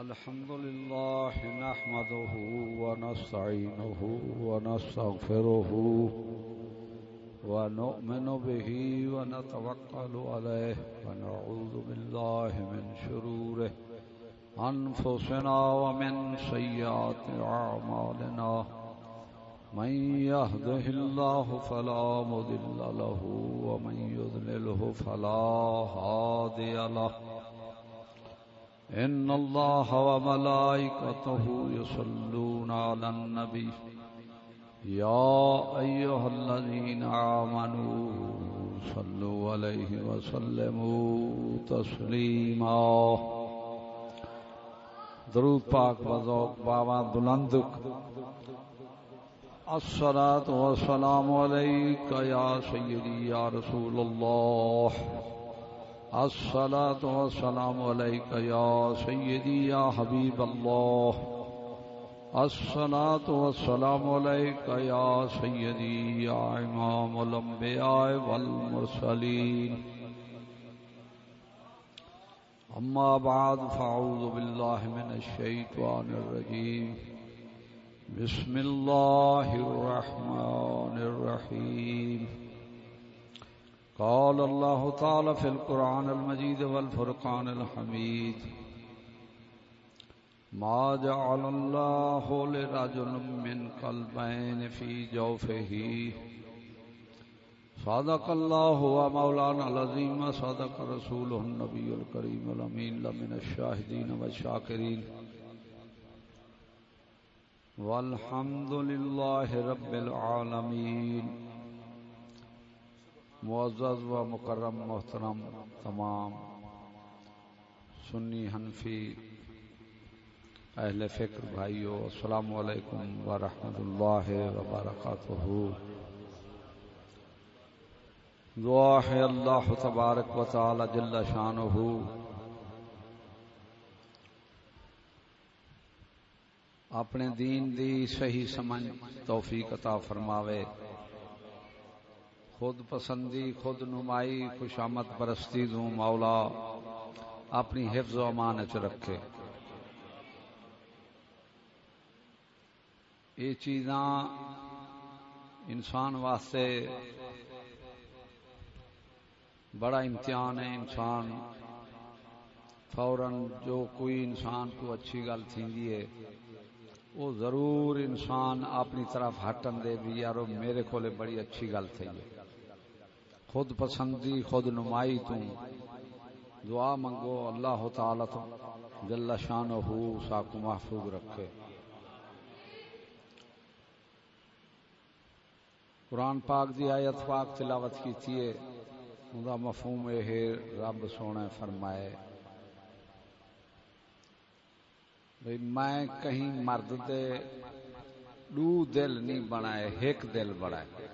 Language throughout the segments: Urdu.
الحمد لله نحمده ونستعينه ونستغفره ونؤمن به ونتوكل عليه ونعوذ بالله من شرور أنفسنا ومن سيئات أعمالنا. من يهده الله فلا مضل له، ومن يضلله فلا هادي له. إن الله وملائكته يصلون على النبي. يا أيها الذين آمنوا صلوا عليه وسلموا تسليما. درود پاک وزوق بابا دلندک الصلاة والسلام عليك يا سيدي يا رسول الله الصلاة والسلام عليك يا سيدي يا حبيب الله. الصلاة والسلام عليك يا سيدي يا إمام الأنبياء والمرسلين. أما بعد، فأعوذ بالله من الشيطان الرجيم. بسم الله الرحمن الرحيم. قال الله تعالى في القرآن المجيد والفرقان الحميد ما جعل الله لرجل من قلبين في جوفه صدق الله ومولانا العظيم صدق رسوله النبي الكريم الأمين لمن الشاهدين والشاكرين والحمد لله رب العالمين معزز و مکرم محترم تمام سنی حنفی اہل فکر بھائیو، السلام علیکم ورحمۃ اللہ وبرکاتہ۔ دعا ہے اللہ تبارک و تعالی جل شانہ اپنے دین دی صحیح سمجھ توفیق عطا فرماوے۔ خود پسندی، خود نمائی خوشامت پرستی دوں مولا، اپنی حفظ و امان چ رکھے۔ یہ چیزاں انسان واسطے بڑا امتحان ہے۔ انسان فوراً جو کوئی انسان کو اچھی گل تھی ہے، وہ ضرور انسان اپنی طرف ہٹن دے بھی، یارو میرے کو بڑی اچھی گل تھی خود پسندی، خود نمائی تو دعا منگو، اللہ تعالی تو جل شان ہو ساکو محفوظ رکھے۔ قرآن پاک دی آیت پاک تلاوت کی تھی مفہوم یہ رب سونے فرمائے۔ بھئی میں کہیں مرد دے، دو دل نہیں بنائے، ایک دل بنائے۔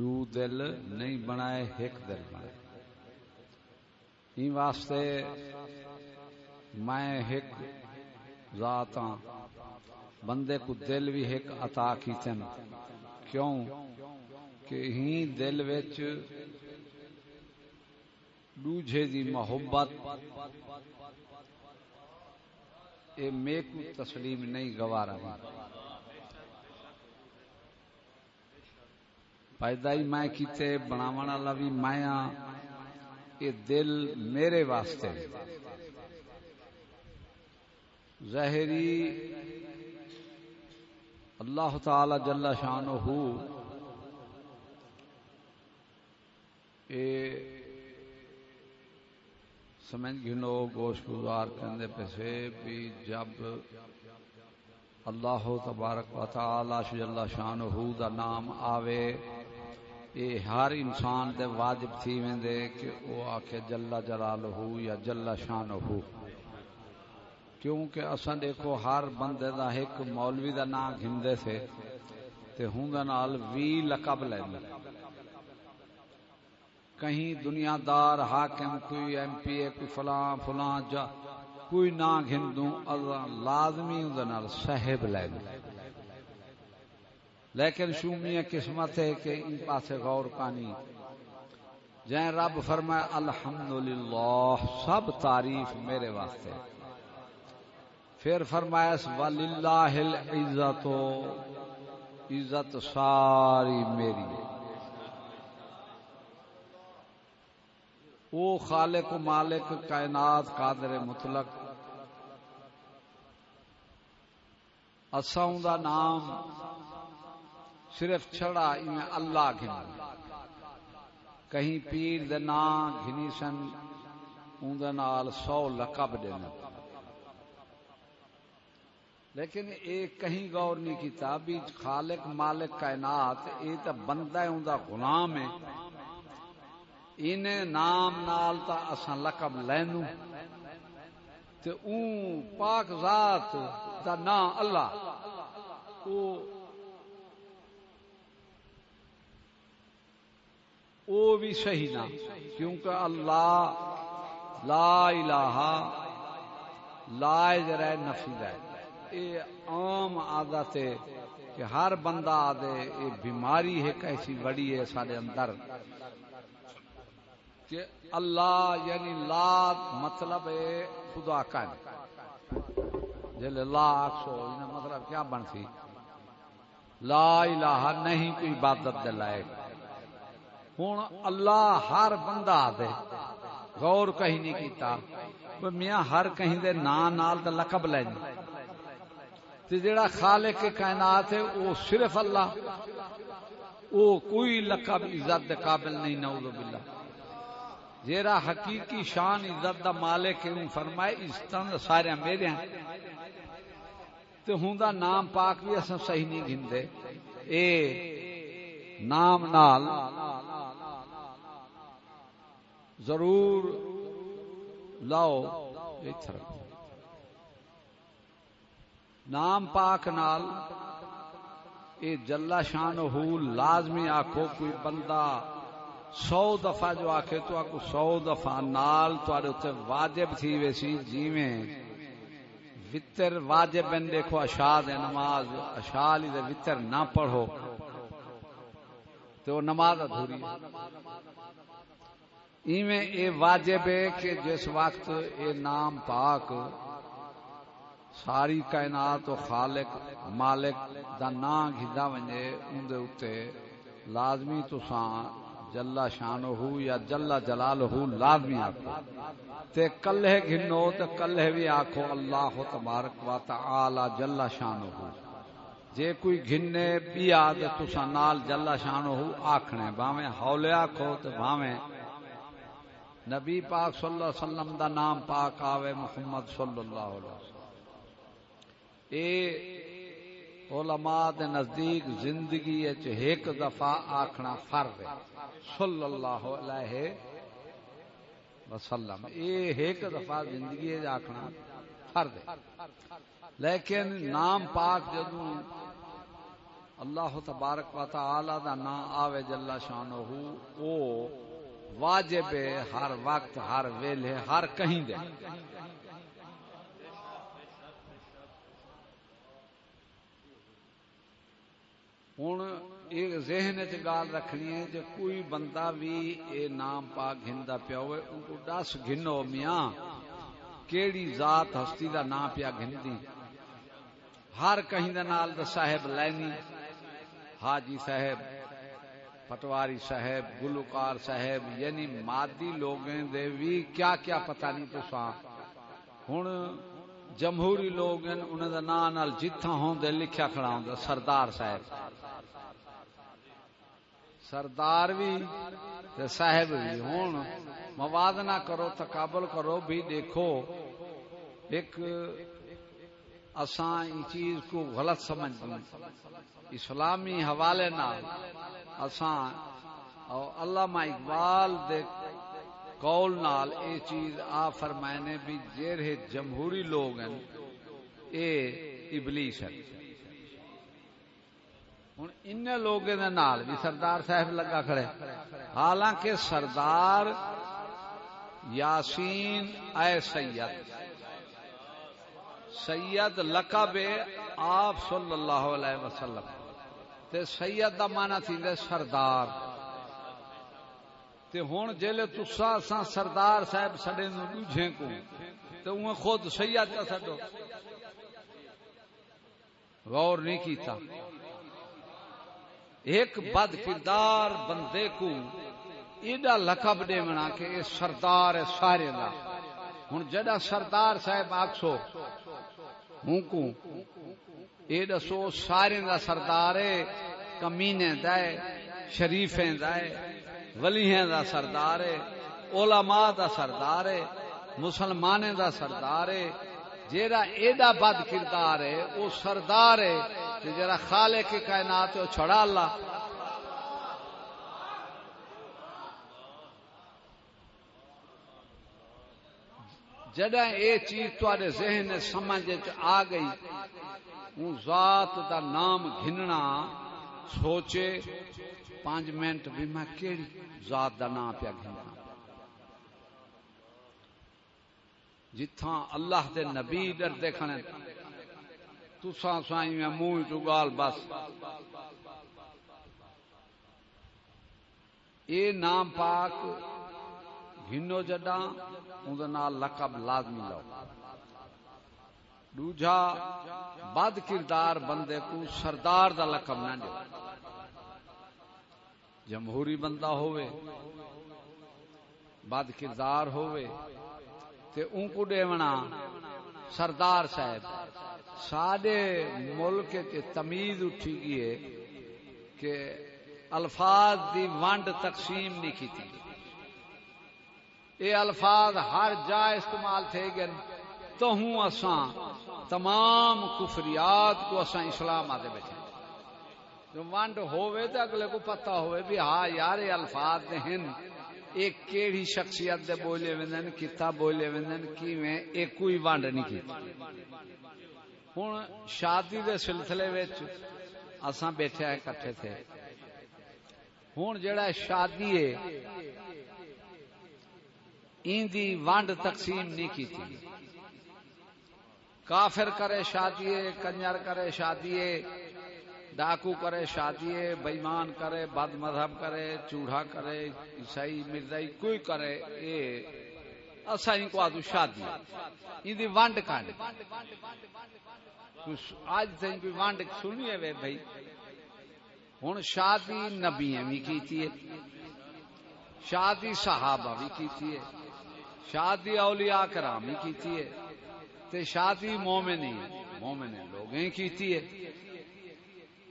دو دل نہیں بنائے، ایک دل بنائے۔ این واسطے میں ایک ذات ہاں۔ بندے کو دل بھی ایک عطا کیتن کیوں؟ کہ ہی دل وچ دوجے دی محبت، اے میں کو تسلیم نہیں گوارا۔ پیدا ہی میں کیتے، بناون والا بھی میں ہاں۔ اے دل میرے واسطے۔ ظاہری اللہ تعالی جل شانہ اے سمجھ گنو گوشت گزار کرنے پیسے بھی جب اللہ تبارک و تعالی جل شانہ دا نام آوے یہ ہر انسان دے واجب تھی ویندے کہ او آکھے جل جلال ہو یا جل شان ہو۔ کیونکہ اساں دیکھو ہر بندے دا ایک مولوی دا نام گھندے تھے تے ہوں نال وی لقب لیندے کہیں دنیا دار حاکم، کوئی ایم پی اے، کوئی فلاں فلاں جا، کوئی نہ گھندوں لازمی اندر نال صاحب لیندے لیکن شومی قسمت ہے کہ ان پاسے غور کانی جائیں رب فرمائے، الحمدللہ، سب تعریف میرے واسطے۔ پھر فرمایا وللہ العزت، عزت ساری میری وہ خالق و مالک، کائنات قادر مطلق۔ اساؤں دا نام صرف چھڑا میں اللہ گھن کہیں پیر دے نام گھنی سن، اون نال سو لقب دینا لیکن ایک کہیں غور نہیں کیتا بھی خالق مالک کائنات یہ تو بندہ اون دا غلام ہے۔ ان نام نال تا اساں لقب لینو تے اون پاک ذات دا نام اللہ۔ او او بھی صحیح نہ، کیونکہ اللہ لا الہ، لا جرائے نفی ہے۔ یہ عام عادت ہے کہ ہر بندہ آدھے یہ بیماری ہے کیسی بڑی ہے سارے اندر کہ اللہ یعنی لا مطلب ہے خدا کا۔ جل لا آکسو مطلب کیا بن سی؟ لا الہ نہیں، کوئی عبادت دلائے ہوں اللہ ہر بندہ دے غور کہیں نہیں کیتا۔ میاں ہر کہیں دے نام نال تے لقب لے تے جڑا خالق کے کائنات ہے، وہ صرف اللہ۔ وہ کوئی لقب، عزت دے قابل نہیں، نعوذ باللہ۔ جیرا حقیقی شان، عزت دا مالک ہے فرمائے عزتاں سارے میرے ہیں۔ تے ہوندا نام پاک بھی اساں صحیح نہیں گھندے۔ اے نام نال ضرور لاؤ اتر نام پاک نال اے جلا شان ہو لازمی آخو کوئی بندہ سو دفعہ جو آخے تو آکو سو دفعہ نال تو واجب تھی ویسی جیویں۔ وطر واجب بن دیکھو اشاد نماز اشال دے وطر نہ پڑھو۔ تو نماز ادھوری ایویں اے واجب ہے کہ جس وقت اے نام پاک ساری کائنات و خالق، مالک دا نام گھدا ونجے ان دے اوتے لازمی تساں جلا شان ہو یا جلا جلال ہو لازمی آکھو۔ تے کلہ گھنو تے کلہ بھی آکھو، اللہ تبارک و تعالی جلا شان ہو جے کوئی گھنے بھی آدھے تساں نال جلا شان ہو آکھنے باویں ہولے آکھو تے باویں نبی پاک صلی اللہ علیہ وسلم دا نام پاک آوے محمد صلی اللہ علیہ وسلم۔ اے علماء دے نزدیک زندگی اچ ایک دفعہ آکھنا فرض ہے۔ صلی اللہ علیہ وسلم۔ اے ایک دفعہ زندگی اچ آکھنا فرض ہے۔ لیکن نام پاک جدوں اللہ تبارک و تعالی دا نام آوے جل شانہ او واجب ہے، ہر وقت، ہر ویلے، ہر کہیں دے۔ ہوں ایک ذہن چ گال رکھنی ہے جو کوئی بندہ بھی اے نام پا گھندا پیا ہوئے، ان کو دس گھنو، میاں۔ کیڑی ذات ہستی دا نام پیا گھندی؟ ہر کہیں دے نال دا صاحب لینی۔ حاجی صاحب پٹواری صاحب، گلوکار صاحب یعنی مادی لوگیں دے بھی کیا کیا پتہ نہیں تو ہن جمہوری لوگ انہاں دا نام نال جتھاں ہوندے لکھیا کھڑا ہوندا سردار صاحب۔ سردار بھی تے صاحب بھی ہن موازنہ کرو، تقابل کرو، بھی دیکھو، ایک اساں ان چیز کو غلط سمجھ اسلامی حوالے نال اساں او علامہ اقبال دے قول نال اے چیز آ فرمائے بھی جیرے جمہوری لوگ ہیں۔ اے ابلیس ہے ہن ان لوگوں دے نال بھی سردار صاحب لگا کھڑے۔ حالانکہ سردار یاسین اے سید۔ سید لقب آپ صلی اللہ علیہ وسلم۔ تے سید دا مانا تھی سردار۔ تے ہن جیلے تسا اساں سردار صاحب سڈے نو دوجھے کو تے اوہ خود سید کا سڈو۔ غور نہیں کیتا۔ ایک بد کردار بندے کو ایڈا لقب دے منا کہ یہ سردار ہے سارے دا۔ ہن جڑا سردار صاحب آکسو ہوں کو؟ اے دسو سارے دا سردار ہے کمینے دا ہے شریفیں دا ہے ولیہیں دا سردار ہے علماء دا سردار ہے مسلمانیں دا سردار ہے جیڑا ایڈا بد کردار ہے وہ سردار ہے جڑا خالق کائنات ہے وہ چھڑا اللہ۔ جدہ اے چیز تے ذہن سمجھ آ گئی ہوں ذات دا نام گھننا، سوچے پانچ منٹ بھی میں کہڑی ذات دا نام پیا گھننا؟ جتھاں اللہ دے نبی ڈر دیکھنے، تساں سائیں میں منہ چ گال بس۔ اے نام پاک گھنو جڈا اندر لقب لازمی لو۔ دوجا، بد کردار بندے کو سردار دا لقب نہ دو جمہوری بندہ ہوئے بد کردار ہوئے تے ان کو دیونا سردار صاحب۔ سارے ملک تے تمیز اٹھی گئی کہ الفاظ دی ونڈ تقسیم نہیں کی تھی اے الفاظ ہر جا استعمال تھے گئے۔ تو ہوں اساں تمام کفریات کو اساں اسلام آدھے بیٹھے۔ جو ونڈ ہوئے تو اگلے کو پتہ ہوئے بھی ہاں یار یہ الفاظ ہیں ایک کیڑی شخصیت دے بولے وندن کتا بولے وندن کی میں ایک کوئی ونڈ نہیں کی ہوں شادی دے سلسلے وچ اساں بیٹھے اکٹھے تھے۔ ہوں جڑا شادی ہے ایندی وانڈ تقسیم نہیں کی تھی کافر کرے شادی کنجر کرے شادی ڈاکو کرے شادی بےمان کرے، بد مذہب کرے، چوڑا کرے، عیسائی، مرزائی، کوئی کرے، اے اصا کو آدھو شادی ایندی وانڈ کانڈ آج تین کوئی وانڈ سنیے وے بھائی؟ ہوں شادی نبی بھی کی شادی صحابہ بھی کی شادی اولیاء کرام ہی کیتی ہے۔ تے شادی مومنی مومن لوگ ہی کیتی ہے۔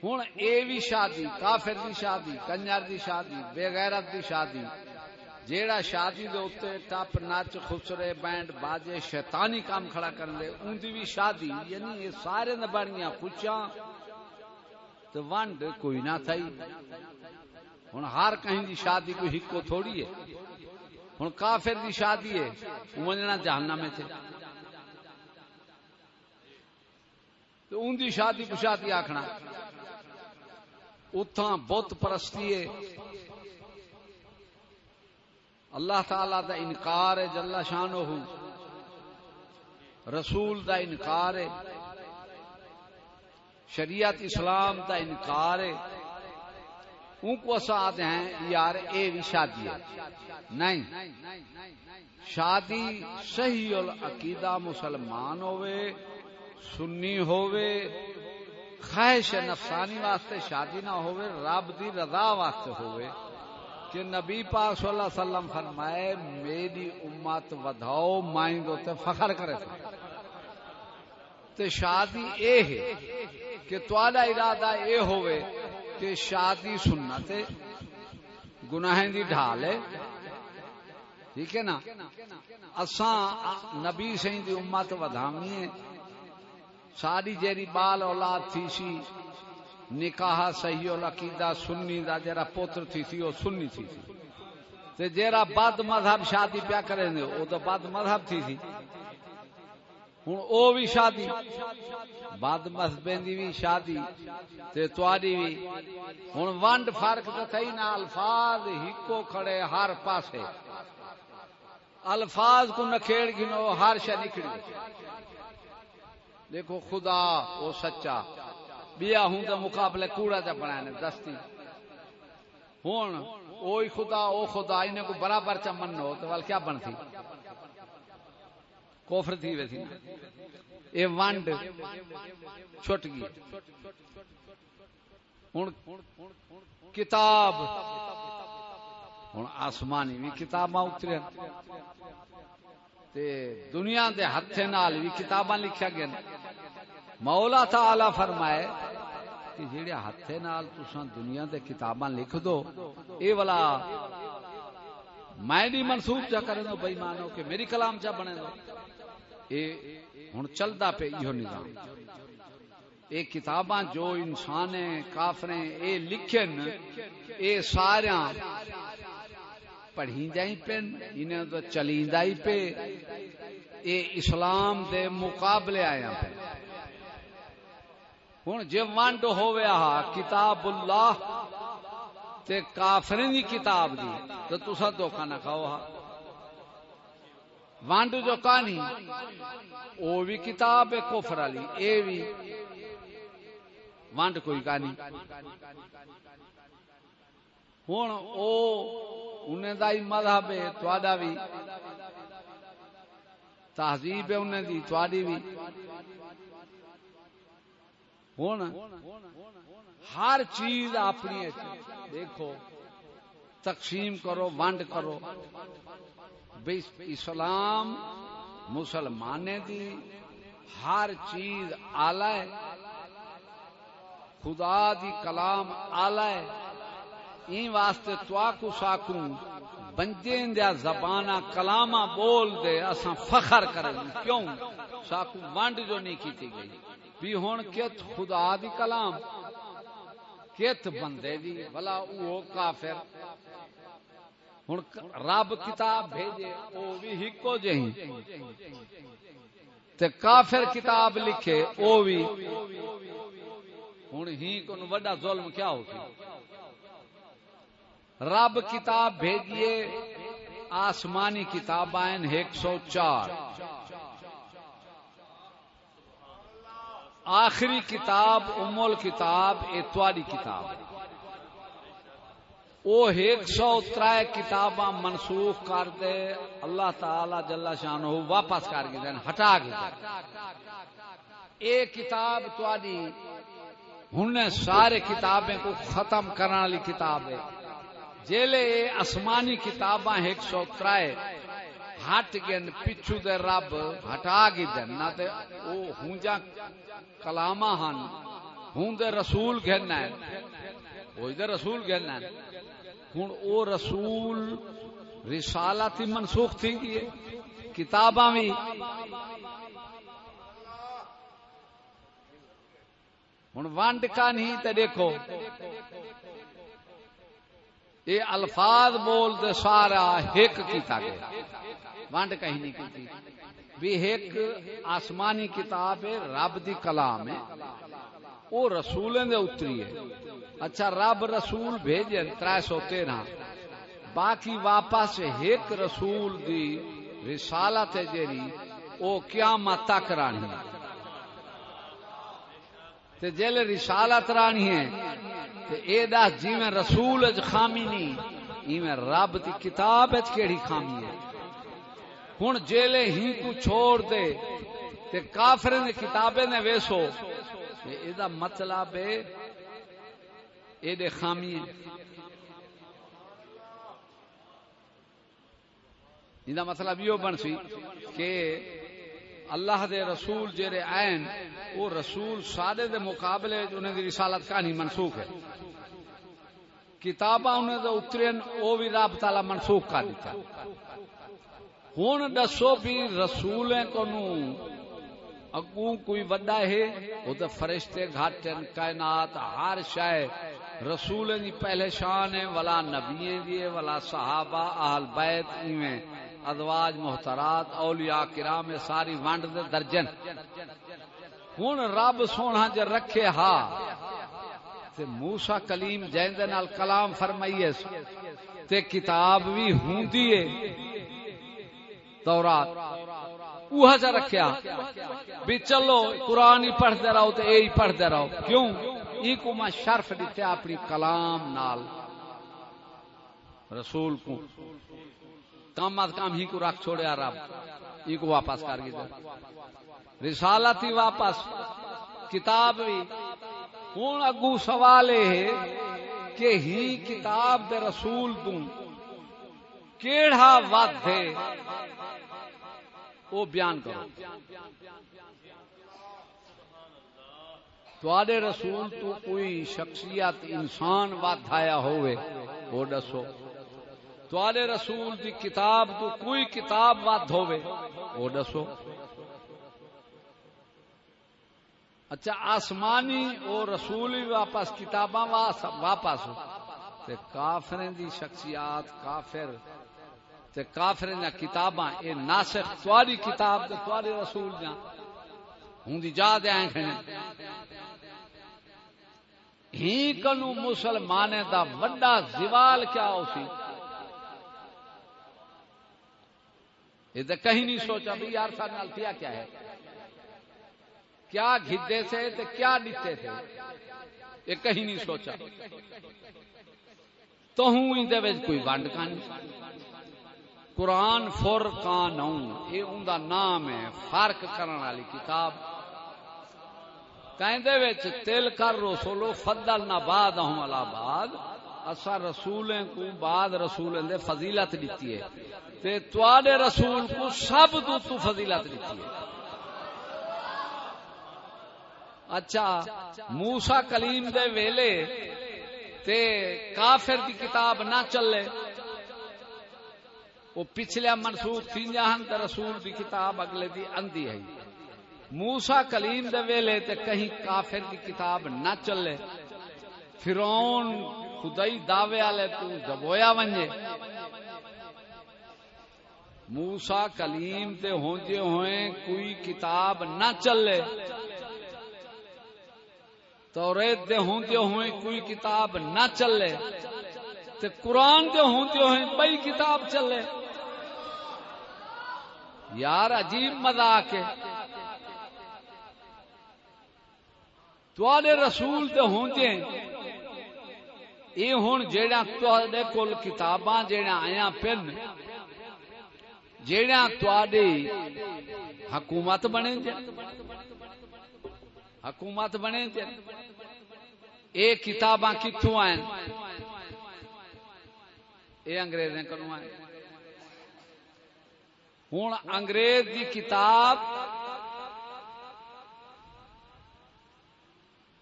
ہوں اے بھی شادی، کافر دی شادی، کنجر دی شادی، بے غیرت دی شادی۔ جیڑا شادی دے اوتے ٹپ نچ خسرے، بینڈ، باجے، شیطانی کام کھڑا کرن دے اون دی بھی شادی یعنی یہ سارے نے بڑیاں پوچھاں تو ونڈ کوئی نہ تھئی۔ ہن ہر کہیں دی شادی کوئی ہکو تھوڑی ہے۔ ہوں کافر دی شادی ہے وجنا جہانا میں تھے۔ تو ان دی شادی کو شادی آخنا اتھا بت پرستی ہے۔ اللہ تعالی دا انکار ہے جلا شان ہو رسول دا انکار ہے۔ شریعت اسلام دا انکار ہے۔ ان کو ساتھ ہیں، یار، اے بھی شادی نہیں، شادی صحیح العقیدہ مسلمان ہوئے سنی ہوئے خواہش نفسانی واسطے شادی نہ ہوئے رب دی رضا واسطے ہوئے کہ نبی پاک صلی اللہ علیہ وسلم فرمائے، میری امت ودھاؤ، مائیں دوتے فخر کرے تے شادی اے ہے کہ توالا ارادہ اے ہوئے کہ شادی سننا تے گناہیں دی ڈھال ہے۔ ٹھیک ہے نا؟ اساں نبی سہیں دی امت ودھامی ہے ساری جیری بال اولاد تھی سی، نکاح صحیح العقیدہ سنی دا جرا پوتر تھی سی، او سنی تھی سی۔ تے جیرا بد مذہب شادی پیا کرے نے، او تو بد مذہب تھی سی۔ ہوں او بھی شادی۔ بد مسبے دی بھی شادی تے تواڈی بھی ہوں ونڈ فرق تو تھئی نا الفاظ ہکو کھڑے ہر پاسے الفاظ کو نکھیڑ گنو ہر شے نکڑی دیکھو خدا او سچا بیا ہوں تو مقابلے کوڑا چ بنا دستی ہوں اوئی خدا او خدا انہیں کو برابر چا منو تو وال کیا بن تھی کوفر تھی ویسی اے وانڈ چھٹ گئی ہن کتاب، ہن آسمانی بھی کتاباں اترے تے دنیا دے ہتھے نال بھی کتاباں لکھیا گیا۔ مولا تعالی فرمائے کہ جڑے ہتھے نال تساں دنیا دے کتاباں لکھ دو، اے والا میں نہیں منسوخ چا کرے دو، بے مانو کہ میری کلام چا بنے دو۔ اے ہن چلدا پہ ایہو نظام۔ اے کتاباں جو انسان کافریں اے لکھن، اے ساریاں پڑھی جائیں پہ انہیں تو چلیندا ہی پہ اے اسلام دے مقابلے آیا پہ ہوں جی ونڈ ہوا کتاب اللہ تے کافرین دی کتاب دی تو تسا دھوکا نہ کھاؤ ہا ونڈ جو کہانی، او بھی کتاب ہے کفر والی اے بھی ونڈ کوئی کہانی۔ ہوں او انہیں دا ہی مذہب ہے تھوڑا بھی تہذیب ہے انہیں دی تھوڑی بھی ہوں ہر چیز اپنی دیکھو، تقسیم کرو ونڈ کرو۔ اسلام مسلمان دی ہر چیز آلہ ہے۔ خدا دی کلام آلہ ہے۔ این واسطے تو ساکوں بنجے دیا زبانہ کلاما بول دے اساں فخر کریں کیوں؟ ساکوں ونڈ جو نہیں کیتی گئی۔ بھی ہوں کت خدا دی کلام کت بندے دی بلا او کافر۔ ہوں رب کتاب بھیجے او بھی ہکو جہی تے کافر کتاب لکھے او بھی ہوں ہی کو وڈا ظلم کیا ہو رب کتاب بھیجیے آسمانی کتاب آئین ایک سو چار آخری کتاب امول کتاب اتواری کتاب او ایک سو ترائے کتاباں منسوخ کر دے، اللہ تعالی جلا شان واپس کر گئے ہٹا گئے اے کتاب تاری ہن سارے کتابیں کو ختم کرنے والی کتاب ہے۔ جیلے آسمانی کتاباں ایک سو ترائے ہٹ گئے پچھو دے رب ہٹا گی دن نہ تے او ہونجا کلاما ہن ہوں دے رسول گھننا ہے۔ وہ دے رسول گھننا ہے۔ ہوں او رسول رسالت ہی منسوخ تھی گئی کتاباں بھی۔ ہوں ونڈ کا نہیں تے دیکھو۔ یہ الفاظ بول دے سارا ہک کیتا گیا۔ ونڈ کہیں نہیں کی بھی ایک آسمانی کتاب ہے، رب دی کلام ہے۔ وہ رسولیں دے اتری ہے۔ اچھا رب رسول بھیجے تر سو تیرہ۔ باقی واپس ایک رسول دی رسالت ہے جیری او قیامت تک رانی تے جیل رسالت رانی ہے، تے اے دس جی میں رسول اج خامی نہیں ایویں رب دی کتاب اج کیڑی خامی ہے۔ ہوں جیلے ہی کو چھوڑ دے، تے کافر نے کتابیں نے ویسو۔ یہ مطلب یہ خامی۔ یہ مطلب یہ بن سی کہ اللہ دے رسول جڑے آئن وہ رسول سارے دے مقابلے انہیں دی رسالت کہانی منسوخ ہے۔ کتاباں انہیں دے اترین وہ بھی رب تعالی منسوخ کر دیتا۔ ہوں دسو بھی رسول کو اگوں کوئی وڈا ہے وہ تو فرشتے گھٹ کائنات، ہر شے۔ رسول جی پہلے شان ہے ولا نبی دی ولا صحابہ، اہل بیت ایویں۔ ادواج محترات، اولیاء کرام ساری ونڈ دے درجن۔ ہوں رب سونا ج رکھے، ہا۔ تے موسا کلیم جائندے نال کلام فرمائیے، تے کتاب بھی ہوندی ہے۔ تورات۔ وہ جا رکھیا۔ بھی چلو، قرآن ہی پڑھتے رہو تو یہ پڑھتے رہو۔ کیوں؟ ای کو میں شرف دیتے اپنی کلام نال۔ رسول کو۔ کم از کم ہی کو رکھ چھوڑے رب۔ یہ کو واپس کر گئے رسالت ہی واپس۔ کتاب بھی۔ ہوں اگو سوال ہے کہ ہی کتاب دے رسول تو کیڑا ود ہے؟ وہ بیان کرو۔ تھوڑے رسول تو کوئی شخصیت انسان ود آیا ہوئے وہ دسو۔ تھوڑے رسول دی کتاب تو کوئی کتاب ود ہوئے وہ دسو۔ اچھا آسمانی اور رسول واپس کتاباں واپس تے کافریں دی شخصیات کافر۔ تے کافریں دی کتاباں، اے ناسخ تواری کتاب تے تواری رسول جاں۔ ہوں دی جا دے آئیں کھنے ہی کنو مسلمان دا وڈا زوال کیا ہو سی۔ یہ تو کہیں نہیں سوچا بھی یار سارے نال کیا ہے۔ کیا گھدے سے تے کیا ڈتے تھے۔ یہ کہیں نہیں سوچا۔ تو ہوں اندے وچ کوئی ونڈ کان قرآن فرقان یہ ان دا نام ہے، فرق کرنے والی کتاب۔ کہندے تل کر رسولو، فضل نہ بعد ہم الا بعد، اسا رسولیں کو بعد رسولیں دے فضیلت دتی ہے۔ تے تواڈے رسول کو سب تو تو فضیلت دتی ہے۔ اچھا موسا کلیم دے ویلے تے کافر دی کتاب نہ چلے۔ وہ پچھلے منسوخ تھی جہاں تے رسول دی کتاب اگلے دی اندی ہے۔ موسا کلیم دے ویلے تے کہیں کافر دی کتاب نہ چلے۔ فرعون، خدائی دعوے والے تو دبویا ونجے۔ موسا کلیم تے ہونجے ہوئے کوئی کتاب نہ چلے۔ توریت دے ہوندے ہوئے کوئی کتاب نہ چلے۔ تے قرآن دے ہوندے ہوئے بئی کتاب چلے۔ یار عجیب مذاق ہے۔ تواڈے رسول تے ہوندے اے ہن جیڑا تواڈے کول کتاباں جیڑا آیا پن، جیڑا تواڈی حکومت بنے جے حکومت بنے جے اے کتاباں کتھوں آئیں اے انگریزیں کنوں آئیں ہوں انگریز دی کتاب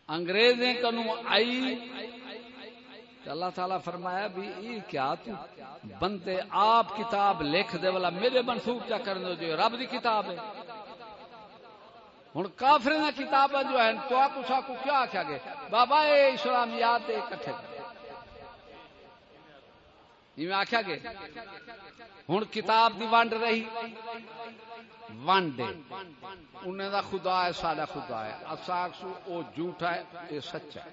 انگریزیں کنو آئی اللہ تعالیٰ فرمایا بھی یہ کیا تو بندے آپ کتاب لکھ دے والا میرے منسوخ کیا کرنے جو رب دی کتاب ہے۔ ہوں کافر کتاب جو ہے تو آپ کو کیا آخیا گے بابا، اے اسلامیات کٹھے جی آخیا گے ہوں کتاب دی ونڈ رہی۔ ونڈ۔ انہیں دا خدا ہے سارا خدا ہے۔ اساکسو او جھوٹا ہے یہ سچا ہے۔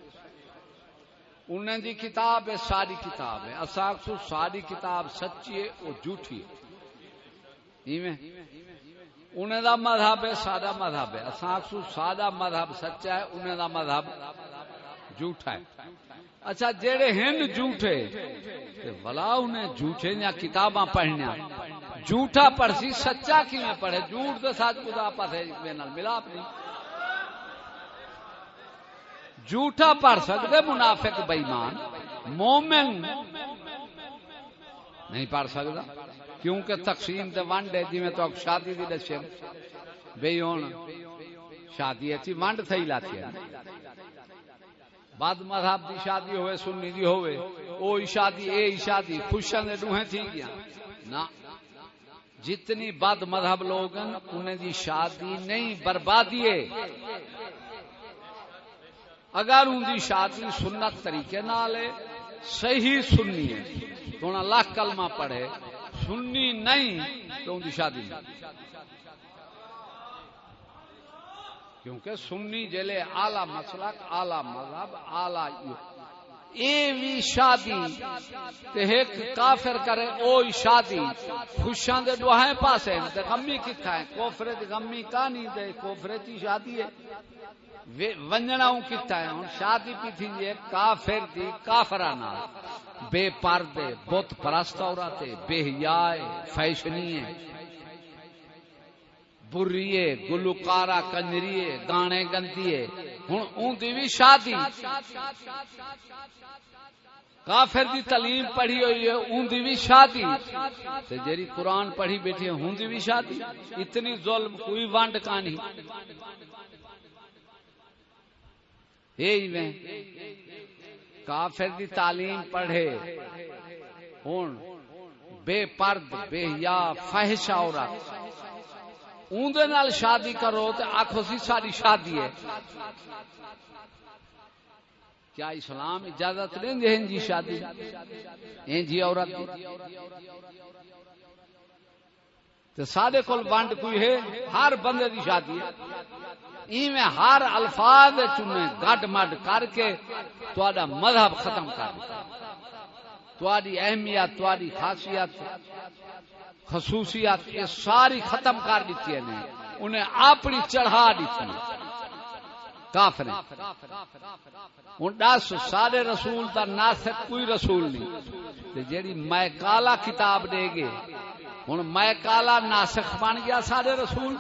انہیں دی کتاب ہے ساری کتاب ہے۔ اساکسو ساری کتاب سچی ہے وہ جھوٹی ہے۔ انہیں دا مذہب ہے سادہ مذہب ہے۔ اساکسو سادہ مذہب سچا ہے، انہیں دا مذہب جھوٹا ہے۔ اچھا جیڑے ہن جھوٹے بلا انہیں جھوٹے یا کتاباں پڑھنے جھوٹا پڑھسی، سچا کیویں پڑھے؟ جھوٹ کے ساتھ خدا پتہ ملا اپنی جھوٹا پڑھ سکتے منافق بےمان مومن نہیں پڑھ سکتا کیونکہ تقسیم تے ونڈ ہے جی میں تو شادی دی دسے بے ہون شادی اچھی ونڈ تھئی لاتی ہے بعد مذہب دی شادی ہوئے، سنی دی ہوئے، او شادی، اے شادی خوشاں دے دوہیں تھی گیا نہ، جتنی بد مذہب لوگ ہیں، انہیں دی شادی نہیں، بربادی ہے۔ اگر ان دی شادی سنت طریقے نال ہے، صحیح سننی ہے، تو انہاں لاکھ کلمہ پڑھے سننی نہیں، تو ان دی شادی نہیں۔ کیونکہ سنی جلے آلہ مسلک آلہ مذہب آلہ اے وی شادی تے ایک کافر کرے او شادی۔ خوشاں دے دوہائیں پاسے، تے غمی کتھا ہے؟ کوفر دی غمی کانی دے کوفر دی شادی ہے۔ ونجنا ہوں کتھا ہے؟ ہن شادی پی تھی جی، یہ کافر دی کافرہ بے پردے، بت پرست عورت بے حیائے فیشنی ہیں۔ بریے گلوکارا کنجریے، گانے گندیے۔ ہوں اون بھی شادی۔ کافر دی تعلیم پڑھی ہوئی ہے اون دی بھی شادی۔ تے جیری قرآن پڑھی بیٹھی ہے ہوں بھی شادی۔ اتنی ظلم کوئی وانڈ کانی۔ یہی میں کافر دی تعلیم پڑھے۔ ہوں بے پرد، بے یا فحش عورت۔ اون دے نال شادی کرو تے آکھو سی ساری شادی ہے۔ کیا اسلام اجازت لیں گے جی شادی؟ جی عورت سارے کول ونڈ کوئی ہے، ہر بندے دی شادی ہے۔ ایویں ہر الفاظ چنے گڈ مڈ کر کے تہاڈا مذہب ختم کر تہاڈی اہمیت تہاڈی خاصیت۔ خصوصیت یہ ساری ختم کر دیتی ہے انہیں۔ اپنی چڑھا دیتی کافر ہوں دس سارے رسول کا ناسک کوئی رسول نہیں۔ جیڑی میں کالا کتاب دے گے ہوں میں کالا ناسک بن گیا سارے رسول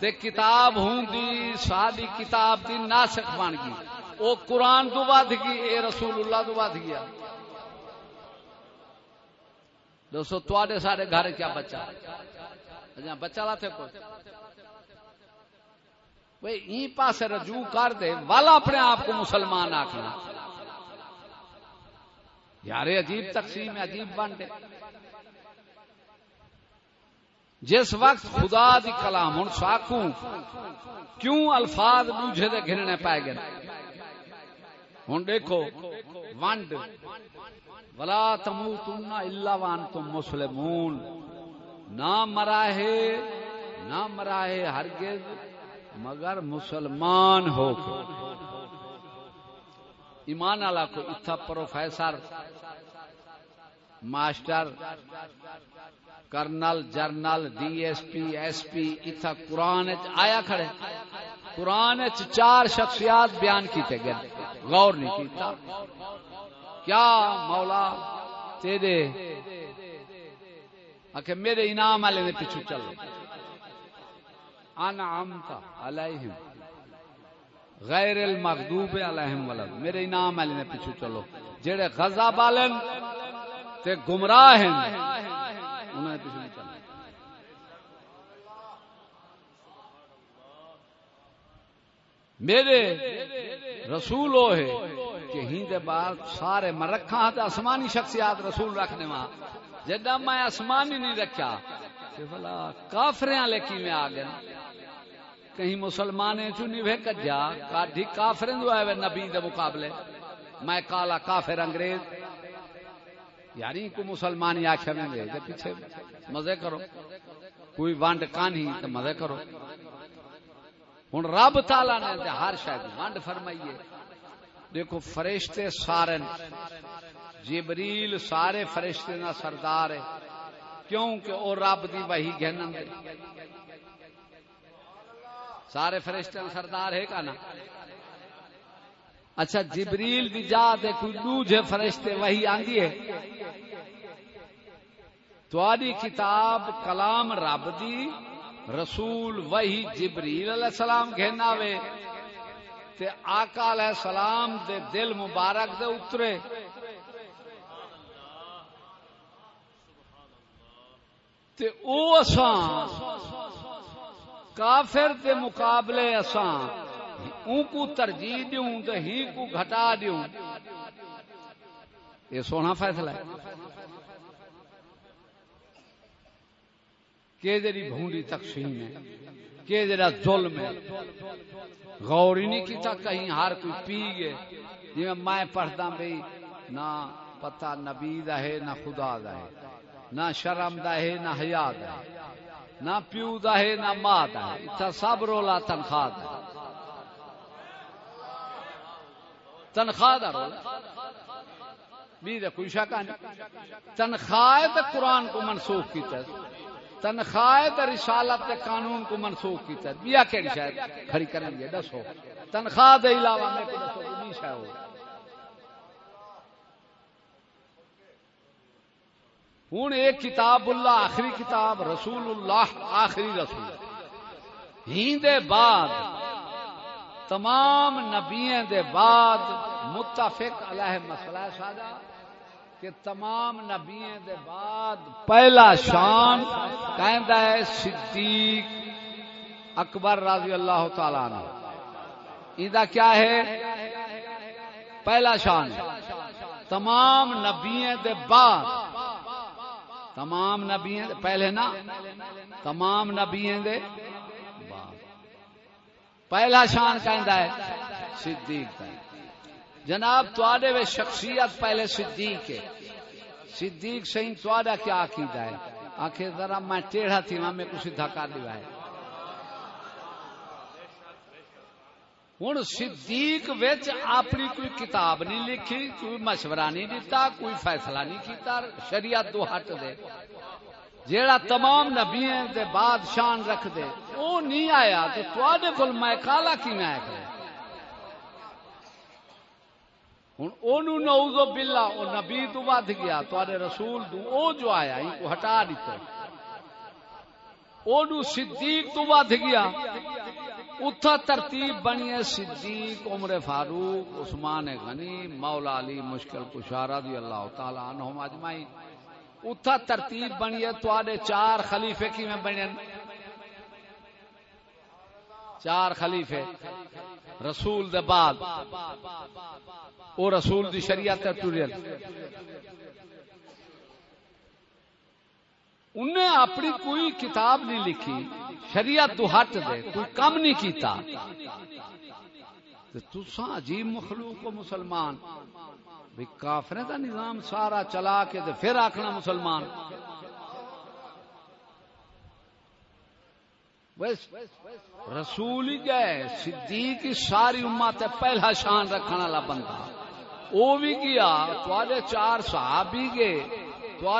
تے کتاب ہوں دی، ساری کتاب دی ناسک بن گئی۔ وہ قرآن تو ود گئی، اے رسول اللہ تو ود گیا۔ دوستو تے سارے گھر کیا بچہ؟ ہاں، بچہ لاتے کوئی؟ این پاس رجوع کر دے والا اپنے آپ کو مسلمان آخنا یار عجیب تقسیم عجیب بن دے۔ جس وقت خدا دی کلام ہوں ساکو کیوں الفاظ دوجے دے گھرنے پائے گئے؟ ہوں دیکھو، ونڈ۔ ولا تموتن الا وانتم مسلمون۔ نہ مرا ہے، نہ مرا ہے ہرگز، مگر مسلمان ہو ایمان والا کو اتھا professor, master, colonel, general, D S P S P, اتھا قرآن آیا کھڑے۔ قرآن چار شخصیات بیان کیتے گئے۔ غور نہیں کیتا۔ کیا مولا تیرے آخر میرے انعام والے نے پیچھو چلو انعمت علیہم۔ غیر المغضوب علیہم ولد میرے انعام علی نے پیچھے چلو۔ جڑے غزا بالن تے گمراہ ہیں انہیں پیچھے نہیں چلنا۔ میرے رسول وہ ہے کہ ہی بعد سارے میں رکھا تے آسمانی شخصیات رسول رکھنے ماں جدا میں آسمانی نہیں رکھا کہ بھلا کافرے والے کی میں آ گئے کہیں مسلمان چنی وے کجا کاڈی کافریں دو آئے نبی دے مقابلے۔ میں کالا کافر انگریز۔ یاری کو مسلمان آخیا میں پیچھے مزے کرو۔ کوئی وانڈ کانی تو مزے کرو۔ ہوں رب تالا نے ہر شاید ونڈ فرمائیے۔ دیکھو فرشتے سارے جبریل سارے فرشتے نہ سردار ہے۔ کیونکہ او رب دی وہی گہنن دے۔ سارے فرشتے سردار ہے کا نا؟ اچھا جبریل دی جا دے کوئی دوجہ فرشتے وہی آندی ہے۔ تواری کتاب کلام رب دی رسول وہی جبریل علیہ السلام گھینا وے تے آقا علیہ السلام دے دل مبارک دے اترے۔ تے او اساں کافر دے مقابلے اساں اون کو ترجیح دیوں تے ہی کو گھٹا دیوں۔ یہ سونا فیصلہ ہے۔ کہ جڑی بھونڈی تقسیم ہے۔ کہ جڑا ظلم ہے۔ غور ہی نہیں کیتا کہیں ہر کوئی پی گئے جی میں پڑھتا بھئی، نہ پتہ نبی دا ہے، نہ خدا دا ہے۔ نہ شرم دا ہے، نہ حیا دا ہے۔ نہ پیو دا ہے، نہ ماں دا ہے۔ اتنا سب رولا تنخواہ دا تنخواہ دا رولا۔ بھی کوئی شک نہیں تنخواہ تے قرآن کو منسوخ کیتا ہے۔ تنخواہ تے رسالت تے قانون کو منسوخ کیتا ہے۔ بیا کیڑی جی شاید کھڑی کریں گے، دسو۔ تنخواہ دے علاوہ میں کو دسو نہیں شاید ہو ہوں ایک کتاب اللہ، آخری کتاب رسول اللہ، آخری رسول۔ ہی دے بعد، تمام نبیوں دے بعد متفق علیہ مسئلہ ساجا کہ تمام نبیوں دے بعد پہلا شان کہندا ہے صدیق اکبر رضی اللہ تعالی عنہ۔ ایدا کیا ہے؟ پہلا شان۔ تمام نبیوں دے بعد۔ تمام نبیوں پہلے نا۔ تمام نبیوں دے بعد۔ پہلا شان کہندا ہے صدیق۔ کا جناب، تواڈے شخصیت پہلے صدیق ہے۔ صدیق سہی، تواڈا کیا عقیدہ ہے؟ آخر ذرا میں ٹیڑھا تھی، میں کچھ دھکا دیا ہے۔ ہوں صدیق وچ اپنی کوئی کتاب نہیں لکھی، کوئی مشورہ نہیں دیتا کوئی فیصلہ نہیں کیتا، شریعت دو ہٹ دے۔ جیڑا تمام نبیوں دے شان رکھ دے۔ وہ نہیں آیا تو تے کول میں کالا کی میں آیا؟ ہوں نوزو بلا وہ نبی تو ود گیا تے رسول تو او جو آیا کو ہٹا دیتا او صدیق تو ود گیا۔ اتھا ترتیب بنی ہے صدیق، عمر فاروق، عثمان غنی، مولا علی مشکل کشارہ دی اللہ تعالی عنہم اجمعین۔ اتھا ترتیب بنی ہے تو چار خلیفے کی میں بنے؟ چار خلیفے۔ رسول دے بعد۔ او رسول دی شریعت ٹوریل انہیں اپنی کوئی کتاب نہیں لکھی، شریعت تو ہٹ دے، کوئی کم نہیں کیتا۔ تسا عجیب مخلوق کو مسلمان۔ بھی کافر کا نظام سارا چلا کے دے پھر آخنا مسلمان۔ رسول ہی گئے، صدیق ساری امت پہلا شان رکھنے والا بندہ۔ وہ بھی گیا تے چار صحابی گئے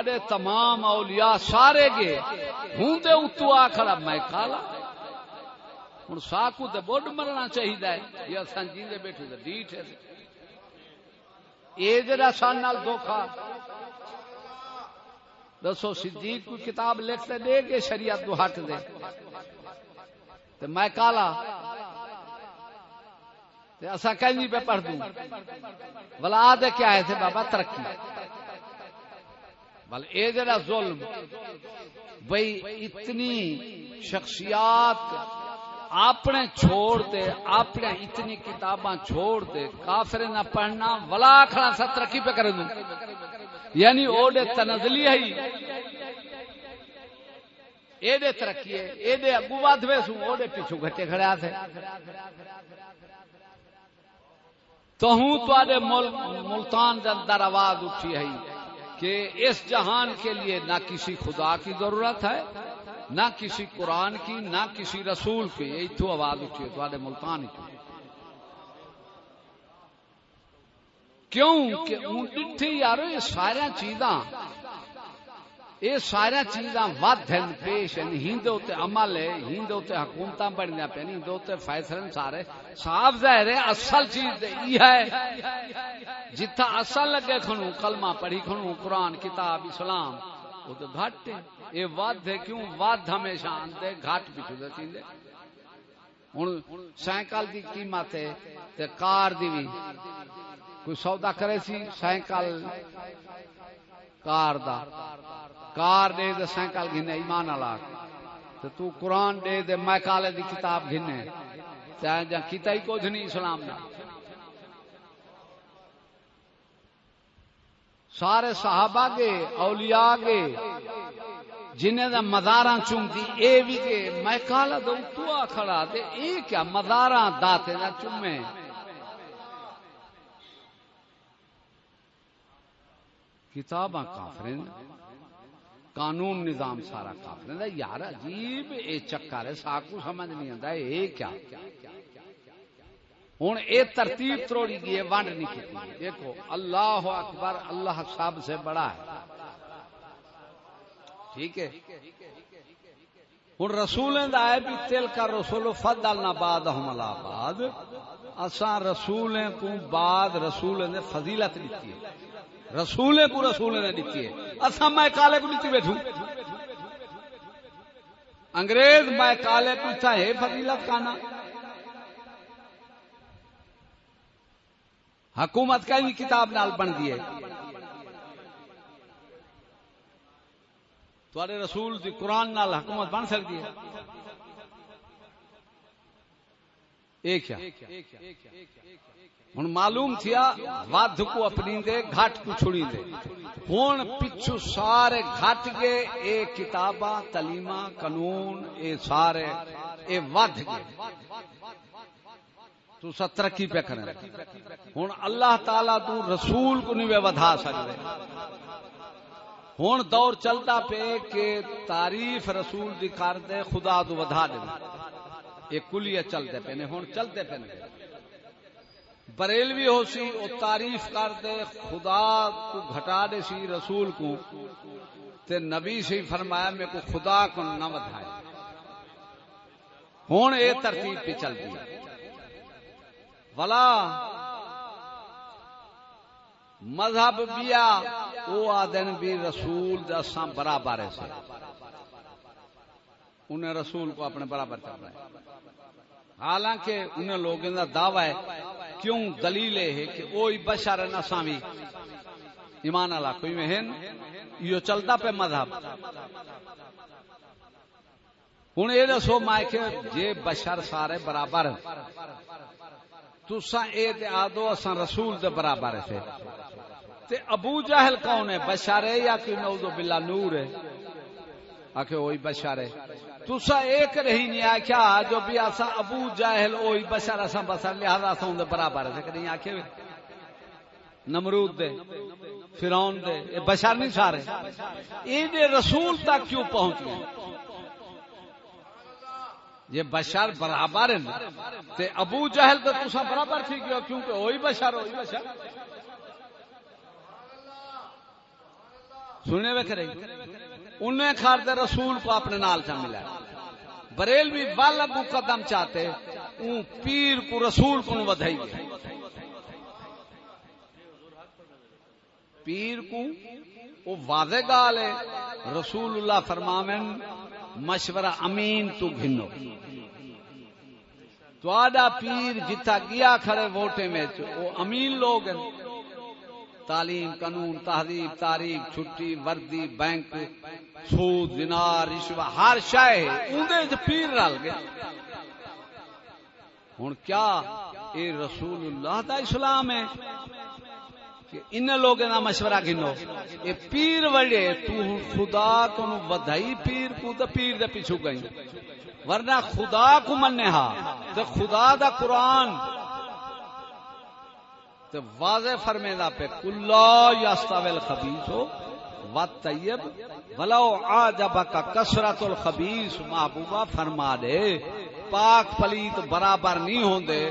تے تمام اولیاء سارے گے ہوں تے اتو آخر میں کالا۔ ہوں ساکو تے بڈ مرنا چاہیے یہ اصل جیندے بیٹھے تو ڈیٹ ہے یہ جڑا سان نال دھوکھا۔ دسو، صدیق کوئی کتاب لکھتے دے کے شریعت تو ہٹ دے۔ تے میں کالا تے اسا کہیں پہ پڑھ دوں۔ بلا دے کیا ہے تھے بابا ترقی۔ بل اے جڑا ظلم، بھئی اتنی شخصیات اپنے چھوڑ دے، اپنے اتنی کتاباں چھوڑ دے کافر نہ پڑھنا ولا کھڑا سا ترقی پہ کر دوں۔ یعنی اوڈے تنزلی ہے۔ ایڈے ترقی ہے ایڈے اگو بات ویسوں اوڈے پیچھو گھٹے کھڑے آتے تو ہوں تو آدھے ملتان اندر آواز اٹھی ہے کہ اس جہان کے لیے نہ کسی خدا کی ضرورت ہے، نہ کسی قرآن کی، نہ کسی رسول کی۔ اتو آواز اٹھی ہے تو آدھے ملتان کی کیوں؟ کہ ڈٹھی یارو، یہ سارا چیزاں یہ سارا چیزاں ود ہیں، پیش ہیں۔ ہند عمل ہے ہند حکومت بنیا پہ ہند فیصلے سارے۔ صاف ظاہر ہے، اصل چیز یہ ہے۔ جتھا اصل لگے کھنو کلمہ پڑھی کھنو قرآن، کتاب، اسلام، وہ تو گھٹ ہے۔ یہ ود ہے، کیوں؟ ود ہمیشہ آتے گھٹ پیچھو دے چیزیں ہوں سائیکل کی قیمت ہے کار دی بھی۔ کوئی سودا کرے سی؟ سائیکل کار دا۔ کار دے دے سائیکل گھنے، ایمان والا۔ تو تو قرآن دے دے، میں کالے دی کتاب گھنے۔ چاہے جا کیتا ہی کچھ نہیں اسلام دا۔ سارے صحابہ گے اولیاء گے جنہیں دا مزاراں چومتی، اے بھی گے میں کالا دو تو کھڑا دے اے کیا مزاراں داتے دا چومے۔ کتاباں کافرین، قانون نظام سارا کافر یار، عجیب یہ چکر ہے، ساکو سمجھ نہیں آتا یہ کیا؟ ہوں یہ ترتیب تروڑی گئی ہے، ونڈ نہیں کی دیکھو، اللہ اکبر، اللہ سب سے بڑا ہے۔ ٹھیک ہے؟ ہوں رسول بھی تل کر رسول، فضل نہ باد حملہ باد اساں رسول کو بعد رسول نے فضیلت دیتی ہے۔ رسول کو رسول نے دیتی ہے اصا میں کالے کو دیتی بیٹھوں۔ انگریز میں کالے کو تھا ہے فضیلت کانا۔ حکومت کا بھی کتاب نال بن گئی تھوڑے رسول دی قرآن نال حکومت بن سکتی ہے۔ ایک ہوں معلوم تھیا ود کو اپنی دے گھٹ کو چھڑی دے ہوں پچھو سارے گھٹ گئے، اے کتاباں تلیما قانون، اے سارے، اے ود گئے۔ تو سا ترقی پہ کریں ہوں اللہ تعالی تو رسول کو نہیں ودھا سکتے ہوں دور چلتا پہ کہ تعریف رسول دی کر دے، خدا تو ودھا دے۔ یہ کلیے چلتے پے ہوں چلتے پے بریلوی ہو سی وہ تعریف کر دے خدا کو گھٹا دے سی، رسول کو۔ تے نبی سے فرمایا، میں کو خدا کو نہ بدھائے ہوں یہ ترتیب پہ چلتی ہے ولا مذہب بیا وہ آدن بھی رسول دساں برابر ہے انہیں رسول کو اپنے برابر چل رہا ہے حالانکہ انہیں لوگوں کا دعوی ہے کیوں دلیل ہے کہ وہی بشر نہ سامی ایمان اللہ کوئی میں یہ چلتا پہ مذہب۔ ہوں یہ دسو مائ کے جے بشر سارے برابر تسا اے تے آدو اساں رسول دے برابر ہے تے ابو جہل کون ہے؟ بشر ہے یا کوئی نوذ باللہ نور ہے؟ آکھے وہی بشر ہے۔ تسا ایک رہی نہیں آخیا جو بھی آسا ابو جاہل اوئی بشر اسا بسر لہذا اسا دے برابر ہے کہ نہیں آکھے نمرود دے، فرعون دے اے بشر نہیں سارے۔ اے رسول تک کیوں پہنچ گئے یہ بشر برابر ہے تے ابو جہل تو تسا برابر تھی کیوں کیونکہ وہی بشر وہی بشر۔ سننے میں کرے انہیں کھارتے رسول کو اپنے نال چا ملا بریل بھی بال ابو قدم چاہتے اون پیر کو رسول کو ودائی گئے پیر کو وہ واضح گال ہے، رسول اللہ فرمامن، مشورہ امین تو گھنو تو آڈا پیر جتا گیا کھڑے ووٹے میں وہ امین لوگ ہیں۔ تعلیم، قانون، تہذیب، تاریخ، چھٹی، وردی، بینک، سود، دینار رشوہ ہر شے اندر پیر رل گیا۔ ہوں کیا اے رسول اللہ دا اسلام ہے کہ ان لوگوں کا مشورہ گنو؟ یہ پیر وڑے، تو خدا کو بدائی پیر کو تو پیر دے پیچھو گئی۔ ورنہ خدا کو مننے ہا تو خدا دا قرآن تو واضح فرمے پہ، کلا یاستاویل خبیث ہو و طیب، ولو آجب کا کسرت الخبیث، محبوبہ فرما دے۔ پاک پلیت برابر نہیں ہوندے